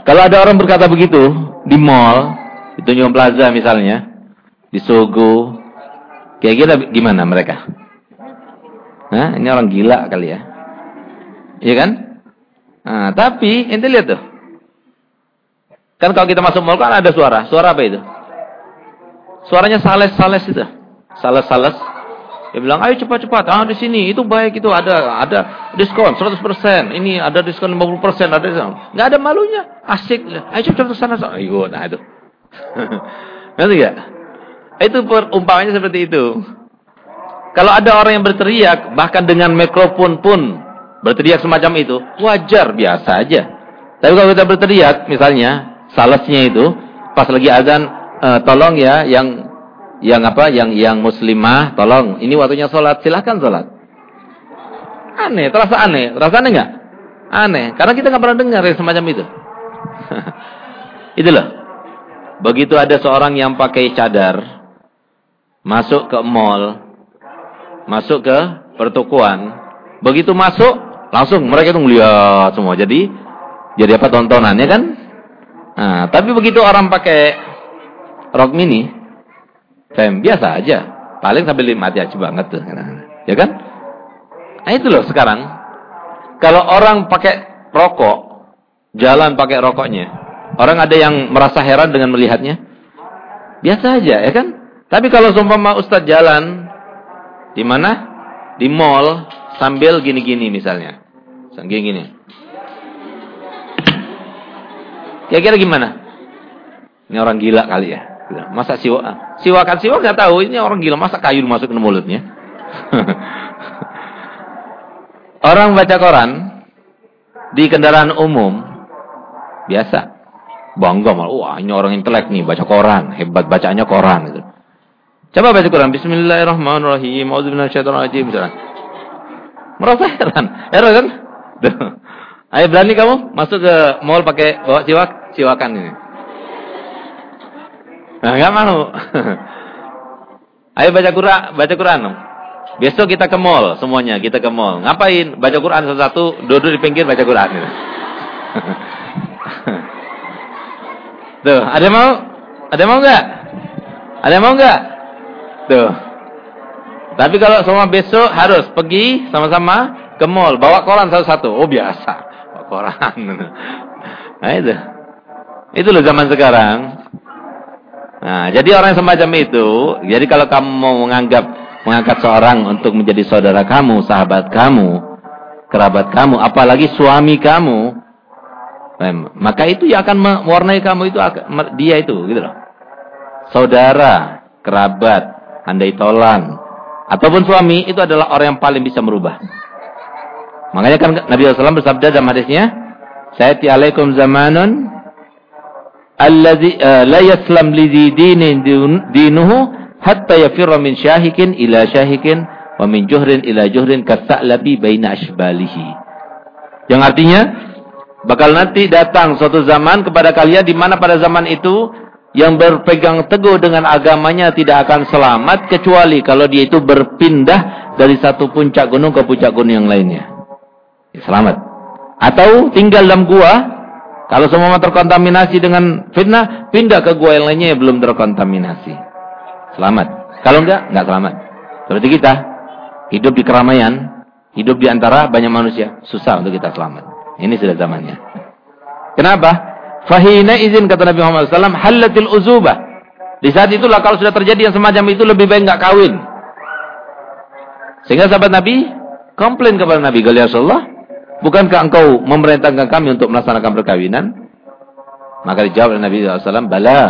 Kalau ada orang berkata begitu di mall, di Tunjung Plaza misalnya, di Sogo, kira-kira gimana mereka? Nah, ini orang gila kali ya. Iya kan? Nah, tapi ente lihat tuh. Kan kalau kita masuk mall kan ada suara. Suara apa itu? Suaranya sales-sales itu. Sales-sales. Dia bilang, "Ayo cepat-cepat. Ah, di sini itu baik itu ada ada diskon 100%. Ini ada diskon 50%, ada diskon." Enggak ada malunya. Asik. Ayo cepat-cepat sana. Ayo, nah itu. Ngerti enggak? Itu perumpamannya seperti itu. Kalau ada orang yang berteriak, bahkan dengan mikrofon pun berteriak semacam itu, wajar, biasa aja. Tapi kalau kita berteriak, misalnya, salesnya itu, pas lagi azan, e, tolong ya, yang yang apa, yang yang muslimah, tolong, ini waktunya sholat, silahkan sholat. Aneh, terasa aneh, terasa aneh nggak? Aneh, karena kita nggak pernah dengar yang semacam itu. itu loh. Begitu ada seorang yang pakai cadar, masuk ke mall, masuk ke pertukuan. Begitu masuk, langsung mereka itu melihat semua. Jadi jadi apa tontonannya kan? Nah, tapi begitu orang pakai rok mini, fem biasa aja. Paling sambil lima aja banget tuh. Ya kan? Nah itu loh sekarang. Kalau orang pakai rokok, jalan pakai rokoknya. Orang ada yang merasa heran dengan melihatnya. Biasa aja, ya kan? Tapi kalau seumpama Ustadz jalan di mana? Di mall sambil gini-gini misalnya. Gini-gini. Kira-kira gimana? Ini orang gila kali ya. Masa siwa, siwakan siwa nggak tahu ini orang gila masa kayu masuk ke mulutnya. orang baca koran di kendaraan umum biasa bangga malah wah ini orang intelek nih baca koran hebat bacanya koran gitu Coba baca Quran. Bismillahirrahmanirrahim. A'udzubillahiminasyaitonirrajim. Misalnya. Merasa heran. Heran kan? Ayo berani kamu masuk ke mall pakai bawa siwak, siwakan ini. Nah, enggak mau. Ayo baca Quran, baca Quran. Besok kita ke mall semuanya, kita ke mall. Ngapain? Baca Quran satu-satu, duduk di pinggir baca Quran. Tuh, ada mau? Ada mau enggak? Ada mau enggak? Tuh. Tapi kalau semua besok harus pergi sama-sama ke mall, bawa koran satu-satu. Oh biasa, bawa koran. Nah itu. Itu loh zaman sekarang. Nah, jadi orang semacam itu, jadi kalau kamu mau menganggap mengangkat seorang untuk menjadi saudara kamu, sahabat kamu, kerabat kamu, apalagi suami kamu, maka itu yang akan mewarnai kamu itu dia itu, gitu loh. Saudara, kerabat, andai tolan, ataupun suami itu adalah orang yang paling bisa merubah. Makanya kan Nabi SAW bersabda dalam hadisnya, "Sayati alaikum zamanun alladzi uh, la yaslam li dinin dinuhu hatta yafirra min syahikin ila syahikin wa min juhrin ila juhrin kasa'labi baina ashbalihi." Yang artinya bakal nanti datang suatu zaman kepada kalian di mana pada zaman itu yang berpegang teguh dengan agamanya tidak akan selamat kecuali kalau dia itu berpindah dari satu puncak gunung ke puncak gunung yang lainnya. Ya, selamat. Atau tinggal dalam gua, kalau semua terkontaminasi dengan fitnah, pindah ke gua yang lainnya yang belum terkontaminasi. Selamat. Kalau enggak, enggak selamat. Seperti kita, hidup di keramaian, hidup di antara banyak manusia, susah untuk kita selamat. Ini sudah zamannya. Kenapa? Fahina izin kata Nabi Muhammad SAW, halatil uzubah. Di saat itulah kalau sudah terjadi yang semacam itu lebih baik nggak kawin. Sehingga sahabat Nabi komplain kepada Nabi, "Ya Rasulullah, bukankah engkau memerintahkan kami untuk melaksanakan perkawinan?" Maka dijawab oleh Nabi SAW, "Bala,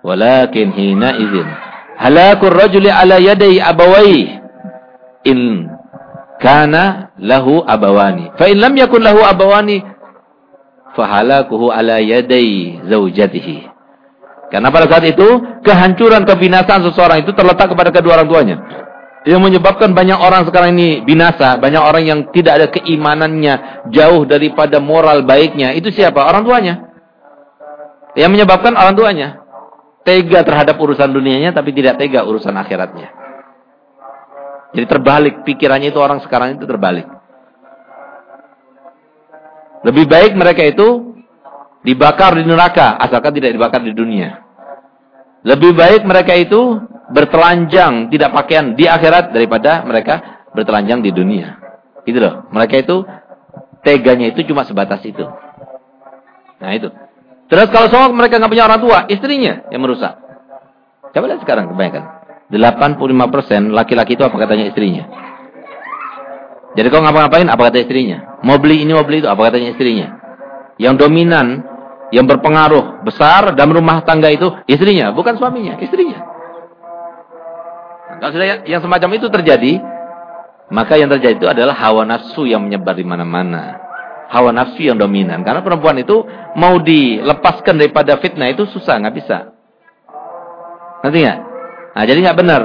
walakin hina izin halakur rajuli ala yadai abawai in kana lahu abawani. Fa in lam yakun lahu abawani, fahalakuhu ala yadai zaujatihi." Karena pada saat itu kehancuran kebinasaan seseorang itu terletak kepada kedua orang tuanya. Yang menyebabkan banyak orang sekarang ini binasa, banyak orang yang tidak ada keimanannya, jauh daripada moral baiknya. Itu siapa? Orang tuanya. Yang menyebabkan orang tuanya. Tega terhadap urusan dunianya tapi tidak tega urusan akhiratnya. Jadi terbalik pikirannya itu orang sekarang itu terbalik. Lebih baik mereka itu dibakar di neraka asalkan tidak dibakar di dunia. Lebih baik mereka itu bertelanjang tidak pakaian di akhirat daripada mereka bertelanjang di dunia. Gitu loh. Mereka itu teganya itu cuma sebatas itu. Nah itu. Terus kalau semua mereka nggak punya orang tua, istrinya yang merusak. Coba lihat sekarang kebanyakan. 85% laki-laki itu apa katanya istrinya. Jadi kalau ngapa-ngapain apa kata istrinya? Mau beli ini mau beli itu apa katanya istrinya? Yang dominan yang berpengaruh besar dalam rumah tangga itu istrinya, bukan suaminya, istrinya. Kalau sudah yang semacam itu terjadi, maka yang terjadi itu adalah hawa nafsu yang menyebar di mana-mana. Hawa nafsu yang dominan. Karena perempuan itu mau dilepaskan daripada fitnah itu susah, nggak bisa. Nanti nggak? Nah, jadi nggak benar.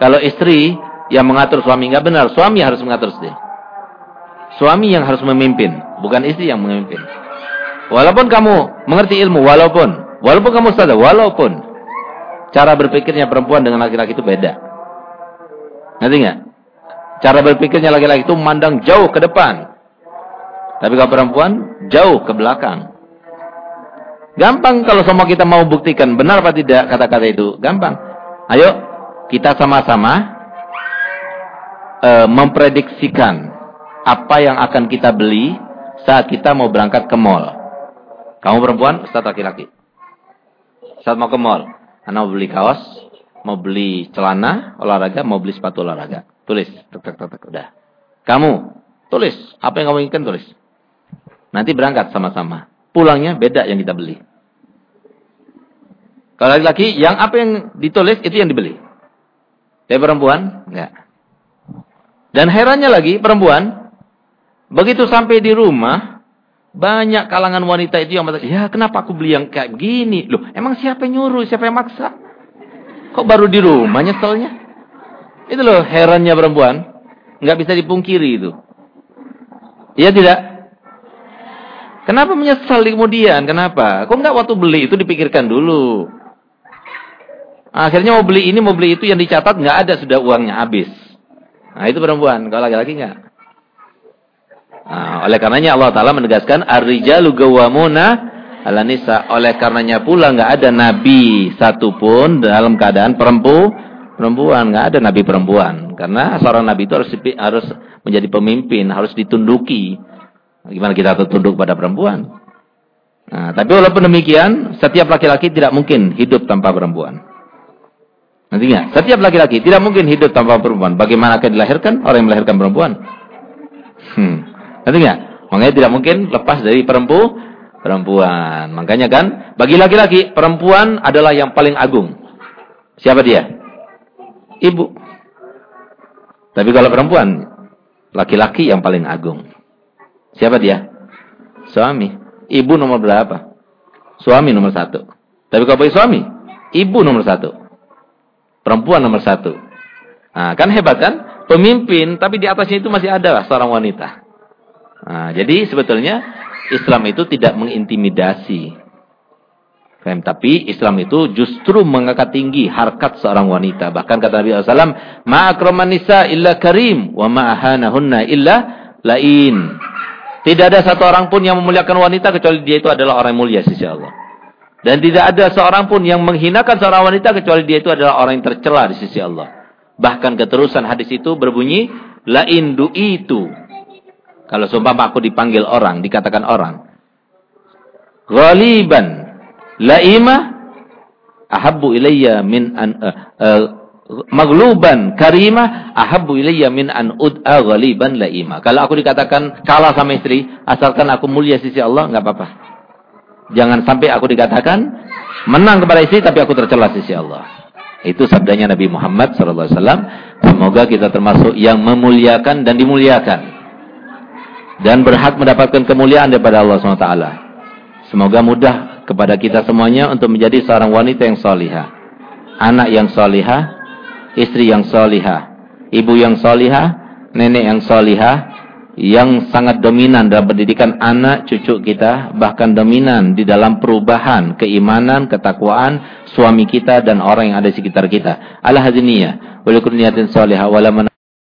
Kalau istri yang mengatur suami nggak benar, suami harus mengatur istri. Suami yang harus memimpin, bukan istri yang memimpin. Walaupun kamu mengerti ilmu, walaupun, walaupun kamu sadar, walaupun cara berpikirnya perempuan dengan laki-laki itu beda. Ngerti nggak? Cara berpikirnya laki-laki itu memandang jauh ke depan. Tapi kalau perempuan jauh ke belakang. Gampang kalau semua kita mau buktikan benar apa tidak kata-kata itu. Gampang. Ayo kita sama-sama uh, memprediksikan apa yang akan kita beli saat kita mau berangkat ke mall. Kamu perempuan, Ustaz laki-laki. Saat mau ke mall, Anda mau beli kaos, mau beli celana olahraga, mau beli sepatu olahraga. Tulis, tek tek tek, udah. Kamu tulis, apa yang kamu inginkan tulis. Nanti berangkat sama-sama. Pulangnya beda yang kita beli. Kalau laki-laki, yang apa yang ditulis itu yang dibeli. Tapi perempuan, enggak. Dan herannya lagi, perempuan, begitu sampai di rumah, banyak kalangan wanita itu yang mengatakan, ya kenapa aku beli yang kayak begini? Loh, emang siapa yang nyuruh, siapa yang maksa? Kok baru di rumah nyeselnya? Itu loh herannya perempuan. Nggak bisa dipungkiri itu. Iya tidak? Kenapa menyesal kemudian? Kenapa? Kok nggak waktu beli itu dipikirkan dulu? Akhirnya mau beli ini, mau beli itu yang dicatat nggak ada sudah uangnya habis. Nah itu perempuan. Kalau laki-laki nggak. Nah, oleh karenanya Allah Taala menegaskan ar-rijalu gawamuna ala nisa. Oleh karenanya pula nggak ada nabi satupun dalam keadaan perempu perempuan, nggak ada nabi perempuan. Karena seorang nabi itu harus harus menjadi pemimpin, harus ditunduki. Gimana kita tunduk pada perempuan? Nah, tapi walaupun demikian, setiap laki-laki tidak mungkin hidup tanpa perempuan. Nantinya, setiap laki-laki tidak mungkin hidup tanpa perempuan. Bagaimana akan dilahirkan orang yang melahirkan perempuan? Hmm. Nggak? Makanya tidak mungkin lepas dari perempu, perempuan. Makanya kan, bagi laki-laki, perempuan adalah yang paling agung. Siapa dia? Ibu. Tapi kalau perempuan, laki-laki yang paling agung. Siapa dia? Suami. Ibu nomor berapa? Suami nomor satu. Tapi kalau bagi suami, ibu nomor satu. Perempuan nomor satu. Nah, kan hebat kan? Pemimpin, tapi di atasnya itu masih ada seorang wanita. Nah, jadi sebetulnya Islam itu tidak mengintimidasi. Tapi Islam itu justru mengangkat tinggi harkat seorang wanita. Bahkan kata Nabi SAW, Ma'akraman nisa illa karim, wa ma'ahanahunna illa lain. Tidak ada satu orang pun yang memuliakan wanita kecuali dia itu adalah orang mulia sisi Allah. Dan tidak ada seorang pun yang menghinakan seorang wanita kecuali dia itu adalah orang yang tercela di sisi Allah. Bahkan keterusan hadis itu berbunyi, lain itu kalau seumpama aku dipanggil orang, dikatakan orang. Ghaliban, laimah, ahabbu ilayya min an uh, uh, magluban karima ahabbu ilayya min an ud'a ghaliban laima. Kalau aku dikatakan kalah sama istri, asalkan aku mulia sisi Allah, enggak apa-apa. Jangan sampai aku dikatakan menang kepada istri tapi aku tercela sisi Allah. Itu sabdanya Nabi Muhammad wasallam. Semoga kita termasuk yang memuliakan dan dimuliakan. Dan berhak mendapatkan kemuliaan daripada Allah SWT. Semoga mudah kepada kita semuanya untuk menjadi seorang wanita yang solihah. Anak yang solihah, istri yang solihah, ibu yang solihah, nenek yang solihah, yang sangat dominan dalam pendidikan anak cucu kita bahkan dominan di dalam perubahan keimanan ketakwaan suami kita dan orang yang ada di sekitar kita ala hadiniyah wa likulli niyatin salihah